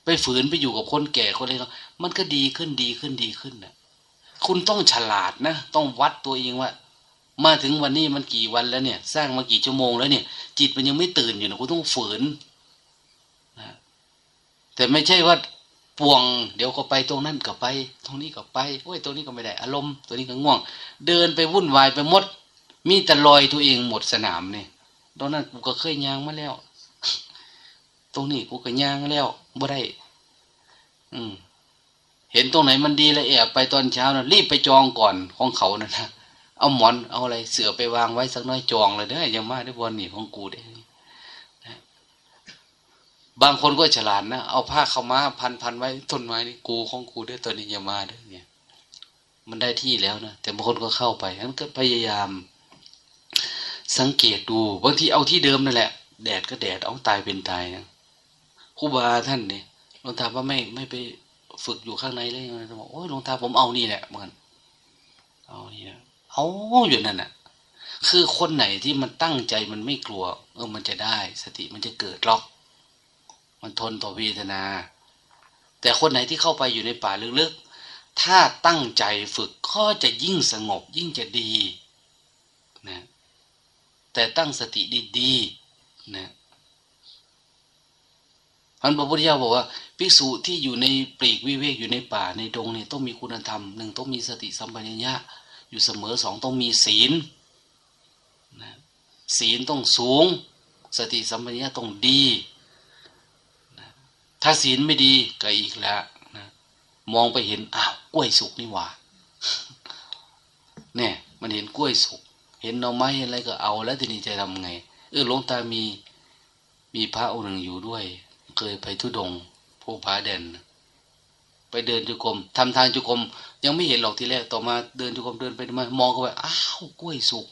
ไปฝืนไปอยู่กับคนแก่คนอะไรมันก็ดีขึ้นดีขึ้นดีขึ้นนะคุณต้องฉลาดนะ ต้องวัดตัวเองว่า มาถึงวันนี้มันกี่วันแล้วเนี่ย สร้างมากี่ชั่วโมงแล้วเนี่ย จิตมันยังไม่ตื่นอยู่นะคุณต้องฝืนนะแต่ไม่ใช่ว่า ป่วง เดี๋ยวก็ไปตรงนั้นก็ไป ตรงนี้ก็ไปโอ้ยตรงนี้ก็ไม่ได้ อารมณ์ตัวนี้ก็ง่วง เดินไปวุ่นวายไปหมด มีแต่ลอยตัวเองหมดสนามเนี่ยตรงนั้นกูก็เคยย่างมาแล้ว ตรงนี้กูก็ย่างแล้วบ่ได้ อืม เห็นตรงไหนมันดีล้วแอบไปตอนเช้านะรีบไปจองก่อนของเขานะนะเอาหมอนเอาอะไรเสือไปวางไว้สักน้อยจองเลยเด้อยังมาได้บอลหนีของกูได้ บางคนก็ฉลาดนะ เอาผ้าเข้ามาพันพันไว้ต้นไม้นี่กูของกูด้วยตัวนี้อย่ามาด้วยเนี่ย มันได้ที่แล้วนะแต่บางคนก็เข้าไปนั้นก็พยายาม สังเกตดูบางทีเอาที่เดิมนั่นแหละ แดดก็แดดเอาตายเป็นตายนะครูบาท่านเนี่ยหลวงตาว่าไม่ไม่ไปฝึกอยู่ข้างในเลยนะบอกโอ้ยหลวงตาผมเอานี่แหละเหมือนเอานี่นะเอาอยู่นั่นน่ะ คือคนไหนที่มันตั้งใจมันไม่กลัว เออมันจะได้ สติมันจะเกิดล็อก มันทนต่อเวทนา แต่คนไหนที่เข้าไปอยู่ในป่าลึกๆ ถ้าตั้งใจฝึกก็จะยิ่งสงบยิ่งจะดีนะแต่ตั้งสติดีๆนะพันพระพุทธเจ้าบอกว่าภิกษุที่อยู่ในปลีกวิเวกอยู่ในป่าในดงเนี่ยต้องมีคุณธรรมหนึ่งต้องมีสติสัมปชัญญะอยู่เสมอสองต้องมีศีลนะศีลต้องสูง สติสัมปชัญญะต้องดี ถ้าศีลไม่ดีก็อีกแล้วนะมองไปเห็นอ้าวกล้วยสุกนี่หว่าเนี่ย มันเห็นกล้วยสุก เห็นหน่อไม้เห็นอะไรก็เอาแล้วทีนี้จะทำไง เออหลวงตามีมีพระองค์หนึ่งอยู่ด้วย เคยไปทุดงผู้พาเด่นไปเดินจุกรมทำทางจุกรมยังไม่เห็นหรอกทีแรกต่อมาเดินจุกรมเดินไปมามองเข้าไปอ้าวกล้วยสุก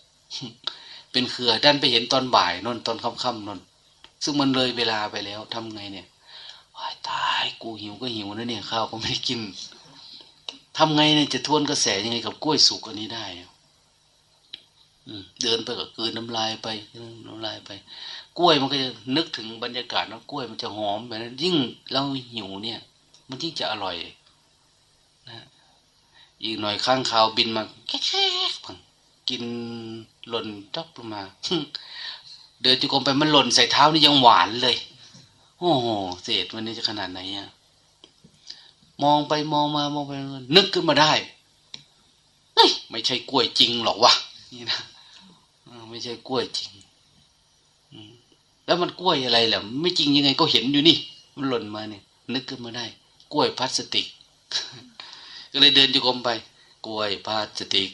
เป็นเครือดันไปเห็นตอนบ่ายนนตอนค่ำๆนนซึ่งมันเลยเวลาไปแล้วทำไงเนี่ย ตายกูหิวก็หิวนะเนี่ยข้าวก็ไม่ได้กินทำไงเนี่ยจะทวนกระแสยังไงกับกล้วยสุกอันนี้ได้เดินไปก็กืนน้ำลายไปน้ำลายไป กล้วยมันก็จะนึกถึงบรรยากาศนะกล้วยมันจะหอมแบบนั้น ยิ่งเราหิวเนี่ย มันยิ่งจะอร่อยนะอีกหน่อยข้างขาวบินมาแค่กินหล่นจับลงมา เดินจุกรมไปมันหล่นใส่เท้านี่ยังหวานเลย โอ้โหเศษวันนี้จะขนาดไหนอะมองไปมองมามองไป นึกขึ้นมาได้เฮ้ยไม่ใช่กล้วยจริงหรอกวะนี่นะไม่ใช่กล้วยจริงแล้วมันกล้วยอะไรแหละไม่จริงยังไงก็เห็นอยู่นี่มันหล่นมาเนี่ย นึกขึ้นมาได้ กล้วยพลาสติก ก็เลยเดินจุกรมไป กล้วยพลาสติก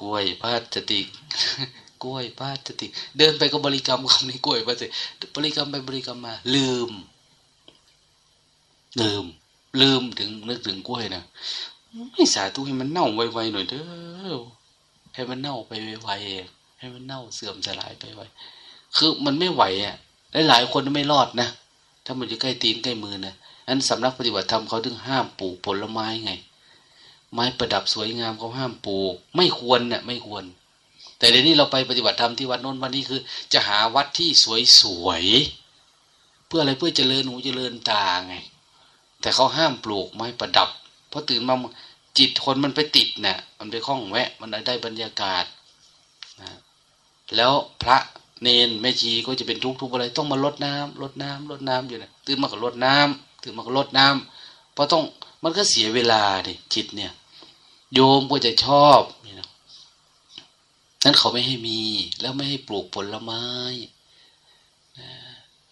กล้วยพลาสติก กล้วยพลาสติก เดินไปก็บริกรรมคำนี้กล้วยพลาสติกบริกรรมไปบริกรรมมา ลืม ลืม ลืมถึงนึกถึงกล้วยนะไม่สาธุให้มันเน่าไวๆหน่อยเด้อให้มันเน่าไปไวๆเองให้มันเน่าเสื่อมสลายไปไวคือมันไม่ไหวอะหลายๆคนไม่รอดนะถ้ามันอยู่ใกล้ตีนใกล้มือนะนั้นสำนักปฏิบัติธรรมเขาถึงห้ามปลูกผลไม้ไง ไม้ประดับสวยงามเขาห้ามปลูก ไม่ควรเนี่ยไม่ควร แต่เดี๋ยวนี้เราไปปฏิบัติธรรมที่วัดโน้นวันนี้คือ จะหาวัดที่สวยๆเพื่ออะไรเพื่อเจริญหูเจริญตาไง แต่เขาห้ามปลูกไม้ประดับเพราะตื่นมาจิตคนมันไปติดนะ่ะ มันไปคล้องแวะ มันได้บรรยากาศนะแล้วพระเนนแม่ชีก็จะเป็นทุกทุกอะไร ต้องมาลดน้ำลดน้ำลดน้ำอยู่นะตื่นมาก็ลดน้ำตื่นมาก็ลดน้ำเพราะต้องมันก็เสียเวลาดิจิตเนี่ย โยมก็จะชอบ นั้นเขาไม่ให้มี แล้วไม่ให้ปลูกผลไม้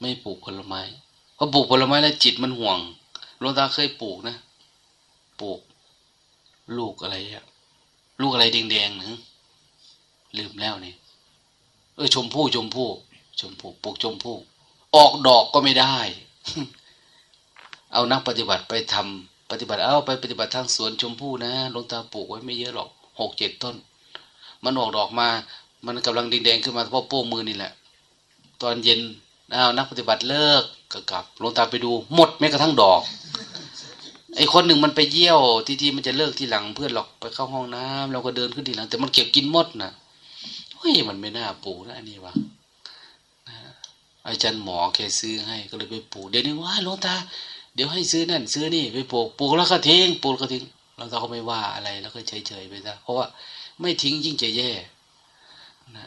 ไม่ปลูกผลไม้พอปลูกผลไม้แล้วจิตมันห่วงหลวงตาเคยปลูกนะ ปลูก ลูกอะไรอะลูกอะไรแดงๆหนะลืมแล้วนี่เออชมพู่ชมพู่ชมพู่ปลูกชมพู่ออกดอกก็ไม่ได้ เอานักปฏิบัติไปทำปฏิบัติเอาไปปฏิบัติทางสวนชมพู่นะหลวงตาปลูกไว้ไม่เยอะหรอกหกเจ็ดต้น มันออกดอกมา มันกำลังดิงแดงขึ้นมาเพราะโป้มือนี่แหละ ตอนเย็นเอานักปฏิบัติเลิกก็กลับหลวงตาไปดูหมดแม้กระทั่งดอก ไอ้คนหนึ่งมันไปเยี่ยวที่ที่มันจะเลิกทีหลังเพื่อนหรอกไปเข้าห้องน้ำเราก็เดินขึ้นทีหลัง แต่มันเก็บกินหมดนะเฮ้ยมันไม่น่าปลูกนะอันนี้วะอาจารย์หมอแกซื้อให้ก็เลยไปปลูกเดี๋ยวนี้ว่าหลวงตาเดี๋ยวให้ซื้อนั่นซื้อนี่ไปปลูกปลูกแล้วก็ทิ้งปลูกก็ทิ้งหลวงตาก็ไม่ว่าอะไรแล้วก็เฉยๆไปซะเพราะว่า ไม่ทิ้งยิ่งจะแย่นะ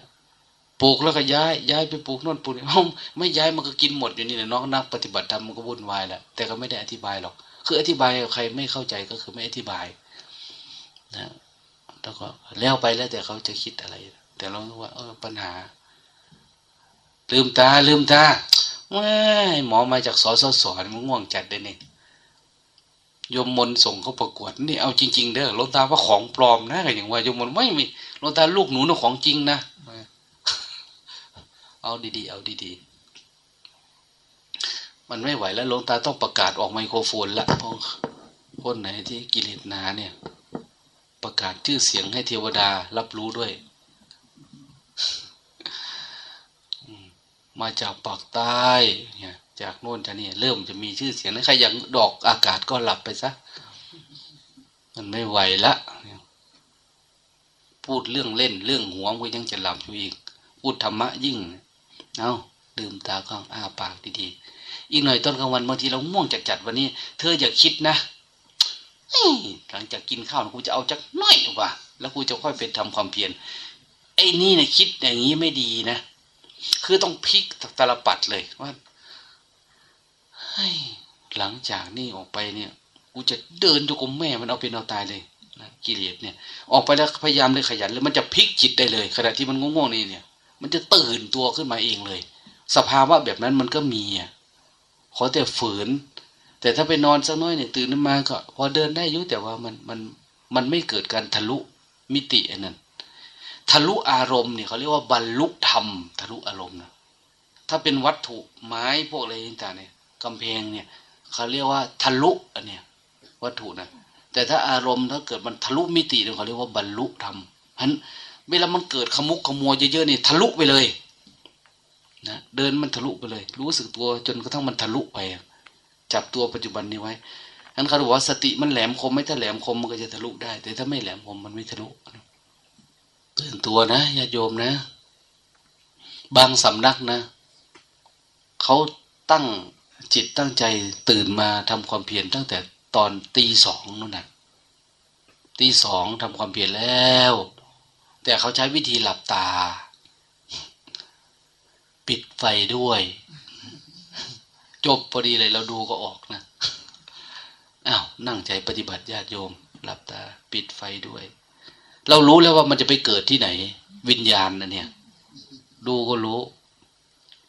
ปลูกแล้วก็ย้ายย้ายไปปลูกน่นปลูกนี่ไม่ย้ายมันก็กินหมดอยู่นี่แหละน้องนักปฏิบัติธรรมมันก็วุ่นวายแหละแต่ก็ไม่ได้อธิบายหรอก คืออธิบายใครไม่เข้าใจก็คือไม่อธิบายนะแล้วก็แล้วไปแล้วแต่เขาจะคิดอะไร แต่เราว่าเออปัญหา ลืมตาลืมตาว้าหมอมาจากสอสสอนมันง่วงจัดเลยเนี่ย ยมมนส่งเขาประกวดนี่เอาจริง ๆ เด้อลงตาว่าของปลอมนะอย่างว่ายมมนไม่มีลงตาลูกหนูน่ะของจริงนะเอาดีๆเอาดีๆมันไม่ไหวแล้วลงตาต้องประกาศออกไมโครโฟนละเพราะคนไหนที่กิเลสหนาเนี่ย ประกาศชื่อเสียงให้เทวดารับรู้ด้วยมาจากปากใต้เนี่ย จากโน่นจากนี่เริ่มจะมีชื่อเสียงนะใครอยากดอกอากาศก็หลับไปซะมันไม่ไหวละพูดเรื่องเล่นเรื่องหัวก็ยังจะหลับอยู่อีก พูดธรรมะยิ่ง เอาดื่มตาข้างอ้าปากดีๆอีกหน่อยต้นกลางวันบางทีเราม่วงจัดจัดวันนี้ เธออย่าคิดนะหลังจากกินข้าวกูจะเอาจักน้อยว่าแล้วกูจะค่อยไปทำความเพียรไอ้นี่นะคิดอย่างนี้ไม่ดีนะ คือต้องพลิกตลปัดเลยว่า หลังจากนี่ออกไปเนี่ยกูจะเดินอยู่กับแม่มันเอาเป็นเอาตายเลยนะกิเลสเนี่ย ออกไปแล้วพยายามเลยขยันเลยมันจะพลิกจิตได้เลยขณะที่มันง่วงๆนี่เนี่ย มันจะตื่นตัวขึ้นมาเองเลย สภาวะแบบนั้นมันก็มีอะขอแต่ฝืน แต่ถ้าไปนอนสักน้อยเนี่ยตื่นขึ้นมาก็ พอเดินได้ยุ่แต่ว่ามันมันมันไม่เกิดการทะลุมิติอันนั้นทะลุอารมณ์เนี่ยเขาเรียกว่าบรรลุธรรมทะลุอารมณ์นะถ้าเป็นวัตถุไม้พวกอะไรต่างเนี่ย กำแพงเนี่ยเขาเรียกว่าทะลุอันเนี้ยวัตถุนะแต่ถ้าอารมณ์ถ้าเกิดมันทะลุมิติเนี่ยเขาเรียกว่าบรรลุธรรมฉะนั้นเวลามันเกิดขมุกขมัวเยอะๆเนี่ยทะลุไปเลยนะเดินมันทะลุไปเลย รู้สึกตัวจนกระทั่งมันทะลุไปจับตัวปัจจุบันนี้ไว้นั้นเขาบอกว่าสติมันแหลมคมไม่ถ้าแหลมคมมันก็จะทะลุได้ แต่ถ้าไม่แหลมคมมันไม่ทะลุตื่นตัวนะญาติโยมนะ บางสำนักนะเขาตั้ง จิตตั้งใจตื่นมาทำความเพียรตั้งแต่ตอนตีสองนั่นนะตีสองทำความเพียรแล้ว แต่เขาใช้วิธีหลับตา ปิดไฟด้วย จบพอดีเลยเราดูก็ออกนะอ้าวนั่งใจปฏิบัติญาติโยม หลับตา ปิดไฟด้วย เรารู้แล้วว่ามันจะไปเกิดที่ไหน วิญญาณนะเนี่ย ดูก็รู้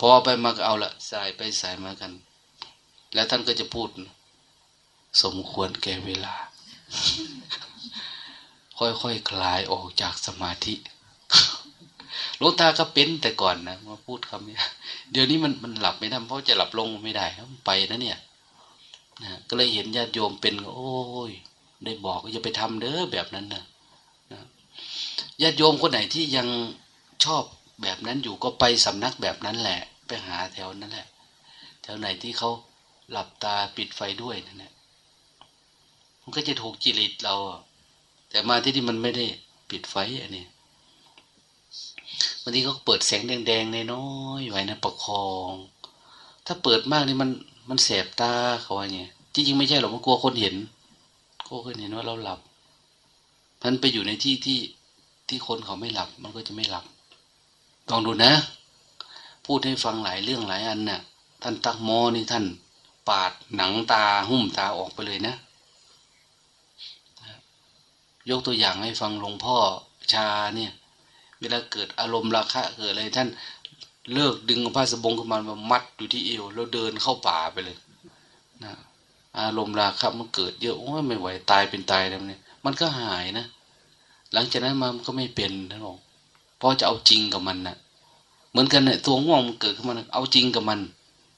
พอไปมาก็เอาละสายไปสายมากัน แล้วท่านก็จะพูด สมควรแก่เวลา ค่อยๆคคลายออกจากสมาธิหลวงตาก็เป็นแต่ก่อนนะมาพูดคำนี้เดี๋ยวนี้มันมันหลับไม่ได้เพราะจะหลับลงไม่ได้ไปนะเนี่ยนะก็เลยเห็นญาติโยมเป็นโอ้ย ได้บอกก็จะไปทำเด้อแบบนั้นนะนะญาติโยมคนไหนที่ยังชอบแบบนั้นอยู่ก็ไปสำนักแบบนั้นแหละ ไปหาแถวนั้นแหละแถวไหนที่เขา หลับตาปิดไฟด้วยนั่นแหละมันก็จะถูกจิริตเรา แต่มาที่นี่มันไม่ได้ปิดไฟอันนี้บางทีเขาเปิดแสงแดงๆในน้อยไว้นะประคอง ถ้าเปิดมากนี่มันมันแสบตาเขาว่าเนี่ยจริงๆไม่ใช่หรอกมันกลัวคนเห็นกลัวคนเห็นว่าเราหลับมันไปอยู่ในที่ที่ที่คนเขาไม่หลับ มันก็จะไม่หลับลองดูนะ พูดให้ฟังหลายเรื่องหลายอันนะ่ะ ท่านตักโมนี่ท่าน ปาดหนังตาหุ้มตาออกไปเลยนะ ยกตัวอย่างให้ฟังหลวงพ่อชาเนี่ยเวลาเกิดอารมณ์ราคะเกิดอะไรท่านเลิกดึงผ้าสบงขึ้นมามามัดอยู่ที่เอวแล้วเดินเข้าป่าไปเลยนะอารมณ์ราคะมันเกิดเยอะโอ้ยไม่ไหวตายเป็นตายแล้วเนี่ยมันก็หายนะ หลังจากนั้นมามันก็ไม่เป็นนะหรอกพราะจะเอาจริงกับมันนะเหมือนกันเนี่ยตัวง่วงมันเกิดขึ้นมาเอาจริงกับมัน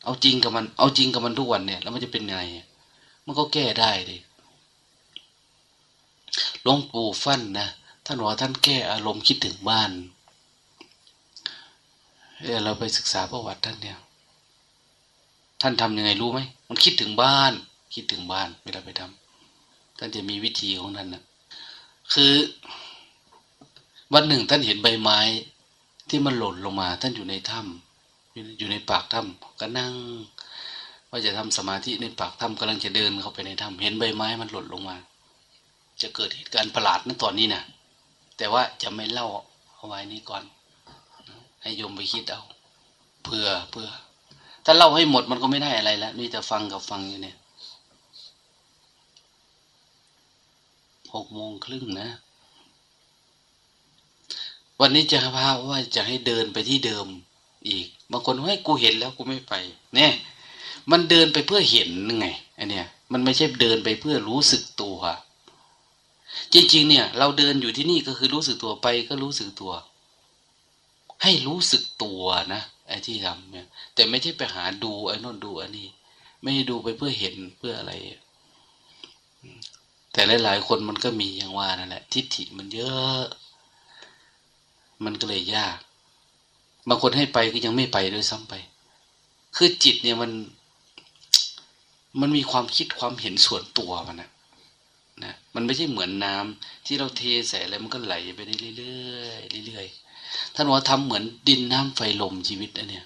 เอาจริงกับมัน เอาจริงกับมันทุกวันเนี่ย แล้วมันจะเป็นไง มันก็แก้ได้ดิหลวงปู่ฟั่นนะท่านว่าท่านแก้อารมณ์คิดถึงบ้านเออเราไปศึกษาประวัติท่านเนี่ย ท่านทํำยังไงรู้ไหมมันคิดถึงบ้าน คิดถึงบ้านเวลาไปทำท่านจะมีวิธีของท่านนะคือวันหนึ่งท่านเห็นใบไม้ที่มันหล่นลงมา ท่านอยู่ในถ้ำ อยู่ในปากถ้ำก็นั่ง ว่าจะทำสมาธิในปากถ้ำกำลังจะเดินเข้าไปในถ้ำเห็นใบไม้มันหล่นลงมา จะเกิดเหตุการณ์ประหลาดนั่นตอนนี้นะแต่ว่าจะไม่เล่าเอาไว้นี้ก่อน ให้โยมไปคิดเอาเพื่อเพื่อ ถ้าเล่าให้หมดมันก็ไม่ได้อะไรแล้วนี่จะฟังกับฟังอยู่เนี่ยหกโมงครึ่งนะ วันนี้จะพาว่าจะให้เดินไปที่เดิมอีก บางคนให้กูเห็นแล้วกูไม่ไป เนี่ย มันเดินไปเพื่อเห็นไงอันเนี้ยมันไม่ใช่เดินไปเพื่อรู้สึกตัวจริงๆ เนี่ย เราเดินอยู่ที่นี่ก็คือรู้สึกตัวไปก็รู้สึกตัว ให้รู้สึกตัวนะไอ้ที่ทำเนี่ย แต่ไม่ใช่ไปหาดูไอ้นนดูอันนี้ ไม่ดูไปเพื่อเห็นเพื่ออะไร แต่หลายๆคนมันก็มีอย่างว่านั่นแหละ ทิฏฐิมันเยอะ มันก็เลยยาก บางคนให้ไปก็ยังไม่ไปด้วยซ้ำไป คือจิตเนี่ยมัน มันมีความคิดความเห็นส่วนตัวมันนะนะมันไม่ใช่เหมือนน้ำที่เราเทใส่อะไรมันก็ไหลไปเรื่อยๆเรื่อยๆท่านว่าทำเหมือนดินน้ำไฟลมชีวิตนะเนี่ย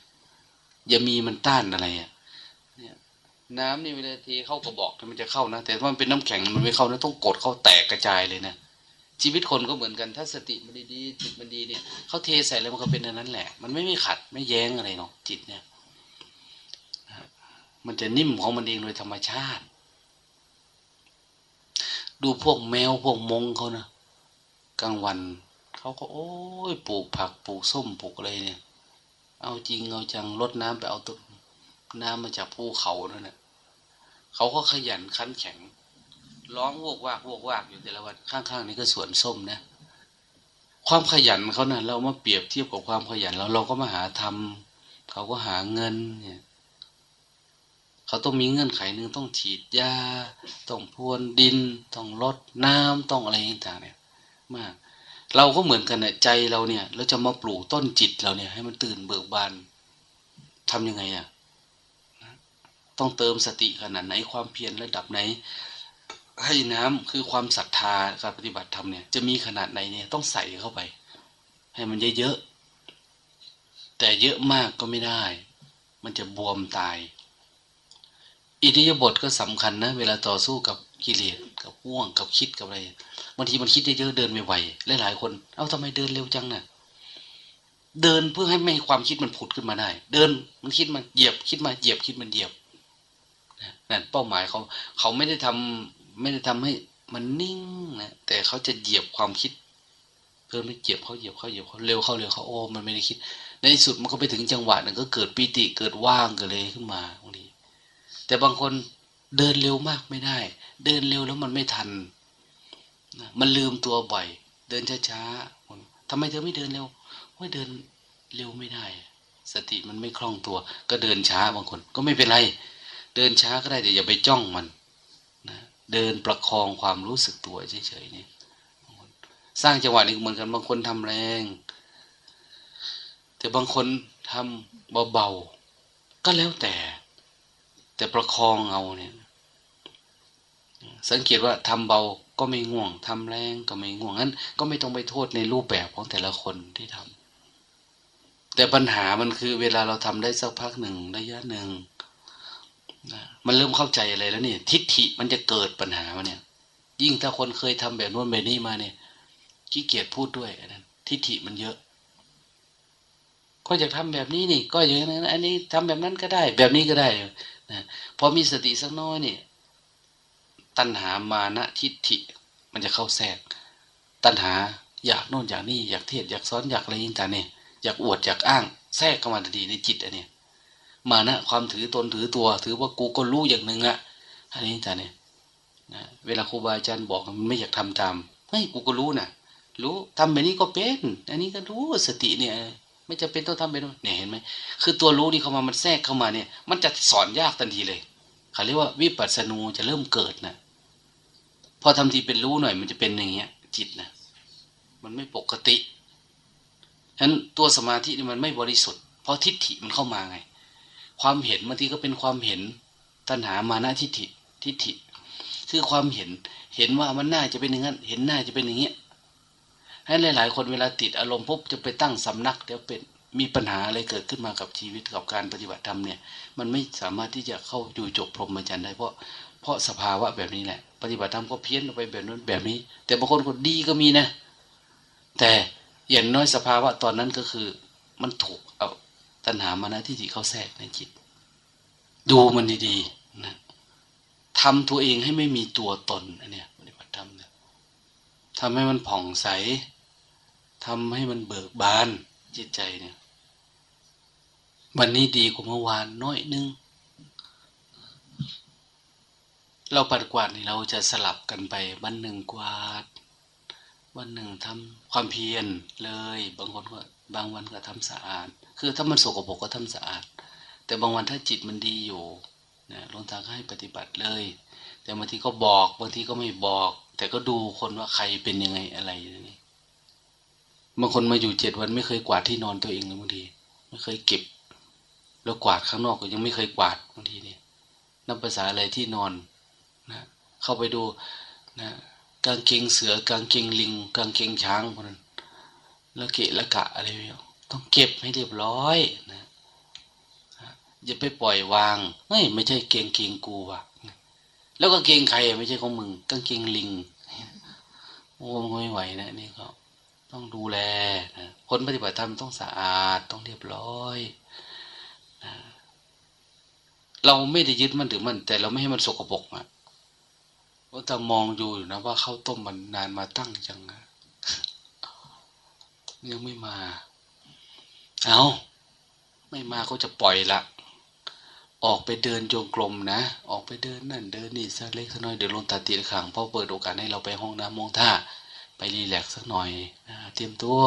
อย่ามีมันต้านอะไรอะเนี่ยน้ำนี่เวลาเทเข้ากระบอกมันจะเข้านะแต่ถ้ามันเป็นน้ำแข็งมันไม่เข้านะต้องกดเข้าแตกกระจายเลยนะ ชีวิตคนก็เหมือนกัน ถ้าสติมันดีจิตมันดีเนี่ยเขาเทใส่แล้วมันก็เป็นอันนั้นแหละ มันไม่ไม่ขัดไม่แย้งอะไรเนาะจิตเนี่ยมันจะนิ่มของมันเองโดยธรรมชาติ ดูพวกแมวพวกมงเขานะกลางวันเขาก็โอ้ยปลูกผักปลูกส้มปลูกอะไรเนี่ย เอาจริงเอาจังลดน้ำไปเอาต้นน้ำมาจากภูเขานั่นแหละเขาก็ขยันขันแข็ง ร้องวกวากวกวากอยู่แต่ละวันข้างๆนี่ก็สวนส้มนะ ความขยันเขานะ่ะ เรามาเปรียบเทียบกับความขยันเราเราก็มาหาทำเขาก็หาเงินเนี่ยเขาต้องมีเงื่อนไขหนึ่งต้องฉีดยาต้องพรวนดิน ต้องลดน้ำต้องอะไรต่างๆเนี่ยมากเราก็เหมือนกันเนี่ยใจเราเนี่ยเราจะมาปลูกต้นจิตเราเนี่ย ให้มันตื่นเบิกบานทํำยังไงอะต้องเติมสติขนาดไหนความเพียรระดับไหน ให้น้ำคือความศรัทธาการปฏิบัติธรรมเนี่ยจะมีขนาดไหนเนี่ยต้องใส่เข้าไป ให้มันเยอะๆแต่เยอะมากก็ไม่ได้ มันจะบวมตาย อิทธิยบทก็สำคัญนะ เวลาต่อสู้กับกิเลสกับว่วงกับคิดกับอะไรบางทีมันคิดเยอะๆเดินไม่ไหวหลายๆคน เอ้าทำไมเดินเร็วจังนะ่ะเดินเพื่อให้ไม่ความคิดมันผุดขึ้นมาได้ เดินมันคิดมันเหยียบคิดมาเหยียบคิดมันเหยียบนั่นเป้าหมายเขาเขาไม่ได้ทำ ไม่ได้ทำให้มันนิ่งนะแต่เขาจะเหยียบความคิด เพิ่มไปเหยียบเขาเหยียบเขาเหยียบเขาเร็วเขาเร็วเขาโอ้มันไม่ได้คิด ในที่สุดมันก็ไปถึงจังหวะนึงก็เกิดปีติเกิดว่างเกิดเลยขึ้นมาบางทีแต่บางคนเดินเร็วมากไม่ได้ เดินเร็วแล้วมันไม่ทันมันลืมตัวบ่อยเดินช้าๆทำไมเธอไม่เดินเร็วว่าเดินเร็วไม่ได้ สติมันไม่คล่องตัว ก็เดินช้าบางคน ก็ไม่เป็นไร เดินช้าก็ได้แต่อย่าไปจ้องมัน เดินประคองความรู้สึกตัวเฉยๆนี่สร้างจังหวะนี้เหมือนกันบางคนทำแรง แต่บางคนทำเบาๆก็แล้วแต่ แต่ประคองเอาเนี่ย สังเกตว่าทำเบาก็ไม่ง่วงทำแรงก็ไม่ง่วงงั้น ก็ไม่ต้องไปโทษในรูปแบบของแต่ละคนที่ทำแต่ปัญหามันคือเวลาเราทำได้สักพักหนึ่งระยะหนึ่งนะ มันเริ่มเข้าใจอะไรแล้วเนี่ยทิฏฐิมันจะเกิดปัญหามาเนี่ย ยิ่งถ้าคนเคยทำแบบนู้นแบบนี้มาเนี่ยขี้เกียจพูดด้วยนั้นทิฏฐิมันเยอะ ก็อยากทำแบบนี้นี่ ก็อย่างนั้นอันนี้ทำแบบนั้นก็ได้ แบบนี้ก็ได้นะพอมีสติสักน้อยเนี่ย ตัณหามานะทิฏฐิ มันจะเข้าแทรก ตัณหาอยากโน่นอยากนี่อยากเทศอยากสอนอยากอะไรต่างเนี่ยอยากอวดอยากอ้างแทรกเข้ามาทันทีในจิตอันนี้ มานะ ความถือตนถือตัว ถือว่ากูก็รู้อย่างหนึ่งอะอันนี้ต่างเนี่ยนะเวลาครูบาอาจารย์บอกมันไม่อยากทำตามเฮ้ยกูก็รู้นะรู้ทำแบบนี้ก็เป็น อันนี้ก็รู้สติเนี่ย ไม่จะเป็นต้องทำไปด้วยเนี่ยเห็นไหมคือตัวรู้นี่เข้ามามันแทรกเข้ามาเนี่ย มันจะสอนยากทันทีเลยเขาเรียกว่าวิปัสสนูจะเริ่มเกิดนะพอทำทีเป็นรู้หน่อย มันจะเป็นอย่างเงี้ย จิตนะมันไม่ปกติฉะนั้นตัวสมาธินี่มันไม่บริสุทธิ์เพราะทิฏฐิมันเข้ามาไง ความเห็นบางทีก็เป็นความเห็นตัณหามานะทิฏฐิทิฏฐิ คือความเห็นเห็นว่ามันน่าจะเป็นอย่างนั้น เห็นน่าจะเป็นอย่างเงี้ยให้หลาย ๆ คนเวลาติดอารมณ์ปุ๊บจะไปตั้งสำนักเดี๋ยวเป็นมีปัญหาอะไรเกิดขึ้นมากับชีวิตกับการปฏิบัติธรรมเนี่ย มันไม่สามารถที่จะเข้าอยู่จบพรหมจรรย์ได้เพราะเพราะสภาวะแบบนี้แหละปฏิบัติธรรมก็เพี้ยนไปแบบนั้นแบบนี้ แต่บางคนก็ดีก็มีนะ แต่อย่างน้อยสภาวะตอนนั้นก็คือ มันถูก ตัณหามานะที่จิตเข้าแทรกในจิต ดูมันดีๆนะทำตัวเองให้ไม่มีตัวตนอันเนี้ยปฏิบัติธรรมเนี่ยทำให้มันผ่องใสทำให้มันเบิกบานจิตใจเนี่ย วันนี้ดีกว่าเมื่อวานน้อยนึง เราปัดกวาดนี่เราจะสลับกันไปวันหนึ่งกวาด วันหนึ่งทำความเพียรเลย บางคนก็บางวันก็ทำสะอาด คือถ้ามันสกปรกก็ทำสะอาด แต่บางวันถ้าจิตมันดีอยู่นะหลวงทางให้ปฏิบัติเลย แต่บางทีก็บอกบางทีก็ไม่บอก แต่ก็ดูคนว่าใครเป็นยังไงอะไรนี่บางคนมาอยู่เจ็ดวันไม่เคยกวาดที่นอนตัวเองเลยบางทีไม่เคยเก็บ แล้วกวาดข้างนอกก็ยังไม่เคยกวาดบางทีเนี่ยนับภาษาอะไรที่นอนนะเข้าไปดูนะกางเกงเสือกางเกงลิง กางเกงช้างพวกนั้นแล้วเกะละกะอะไรเนี่ย ต้องเก็บให้เรียบร้อยนะอย่าไปปล่อยวางเฮ้ยไม่ใช่เกงเกงกูว่ะแล้วก็เกงใครไม่ใช่ของมึงกางเกงลิงโอ้ไม่ไหวนะนี่ก็ต้องดูแลนะคนปฏิบัติธรรมต้องสะอาดต้องเรียบร้อยนะเราไม่ได้ยึดมันถือมัน แต่เราไม่ให้มันสกปรกอะว่าแต่มองอยู่นะว่าข้าวต้มมันนานมาตั้งจังนะยังไม่มา เอาไม่มาก็จะปล่อยละ ออกไปเดินจงกรมนะ ออกไปเดินนั่นเดินนี่สักเล็กสักน้อยเดี๋ยวลงตาตีขังพ่อเปิดโอกาสให้เราไปห้องน้ำมองท่าไปรีแลกสักหน่อยนะเตรียมตัว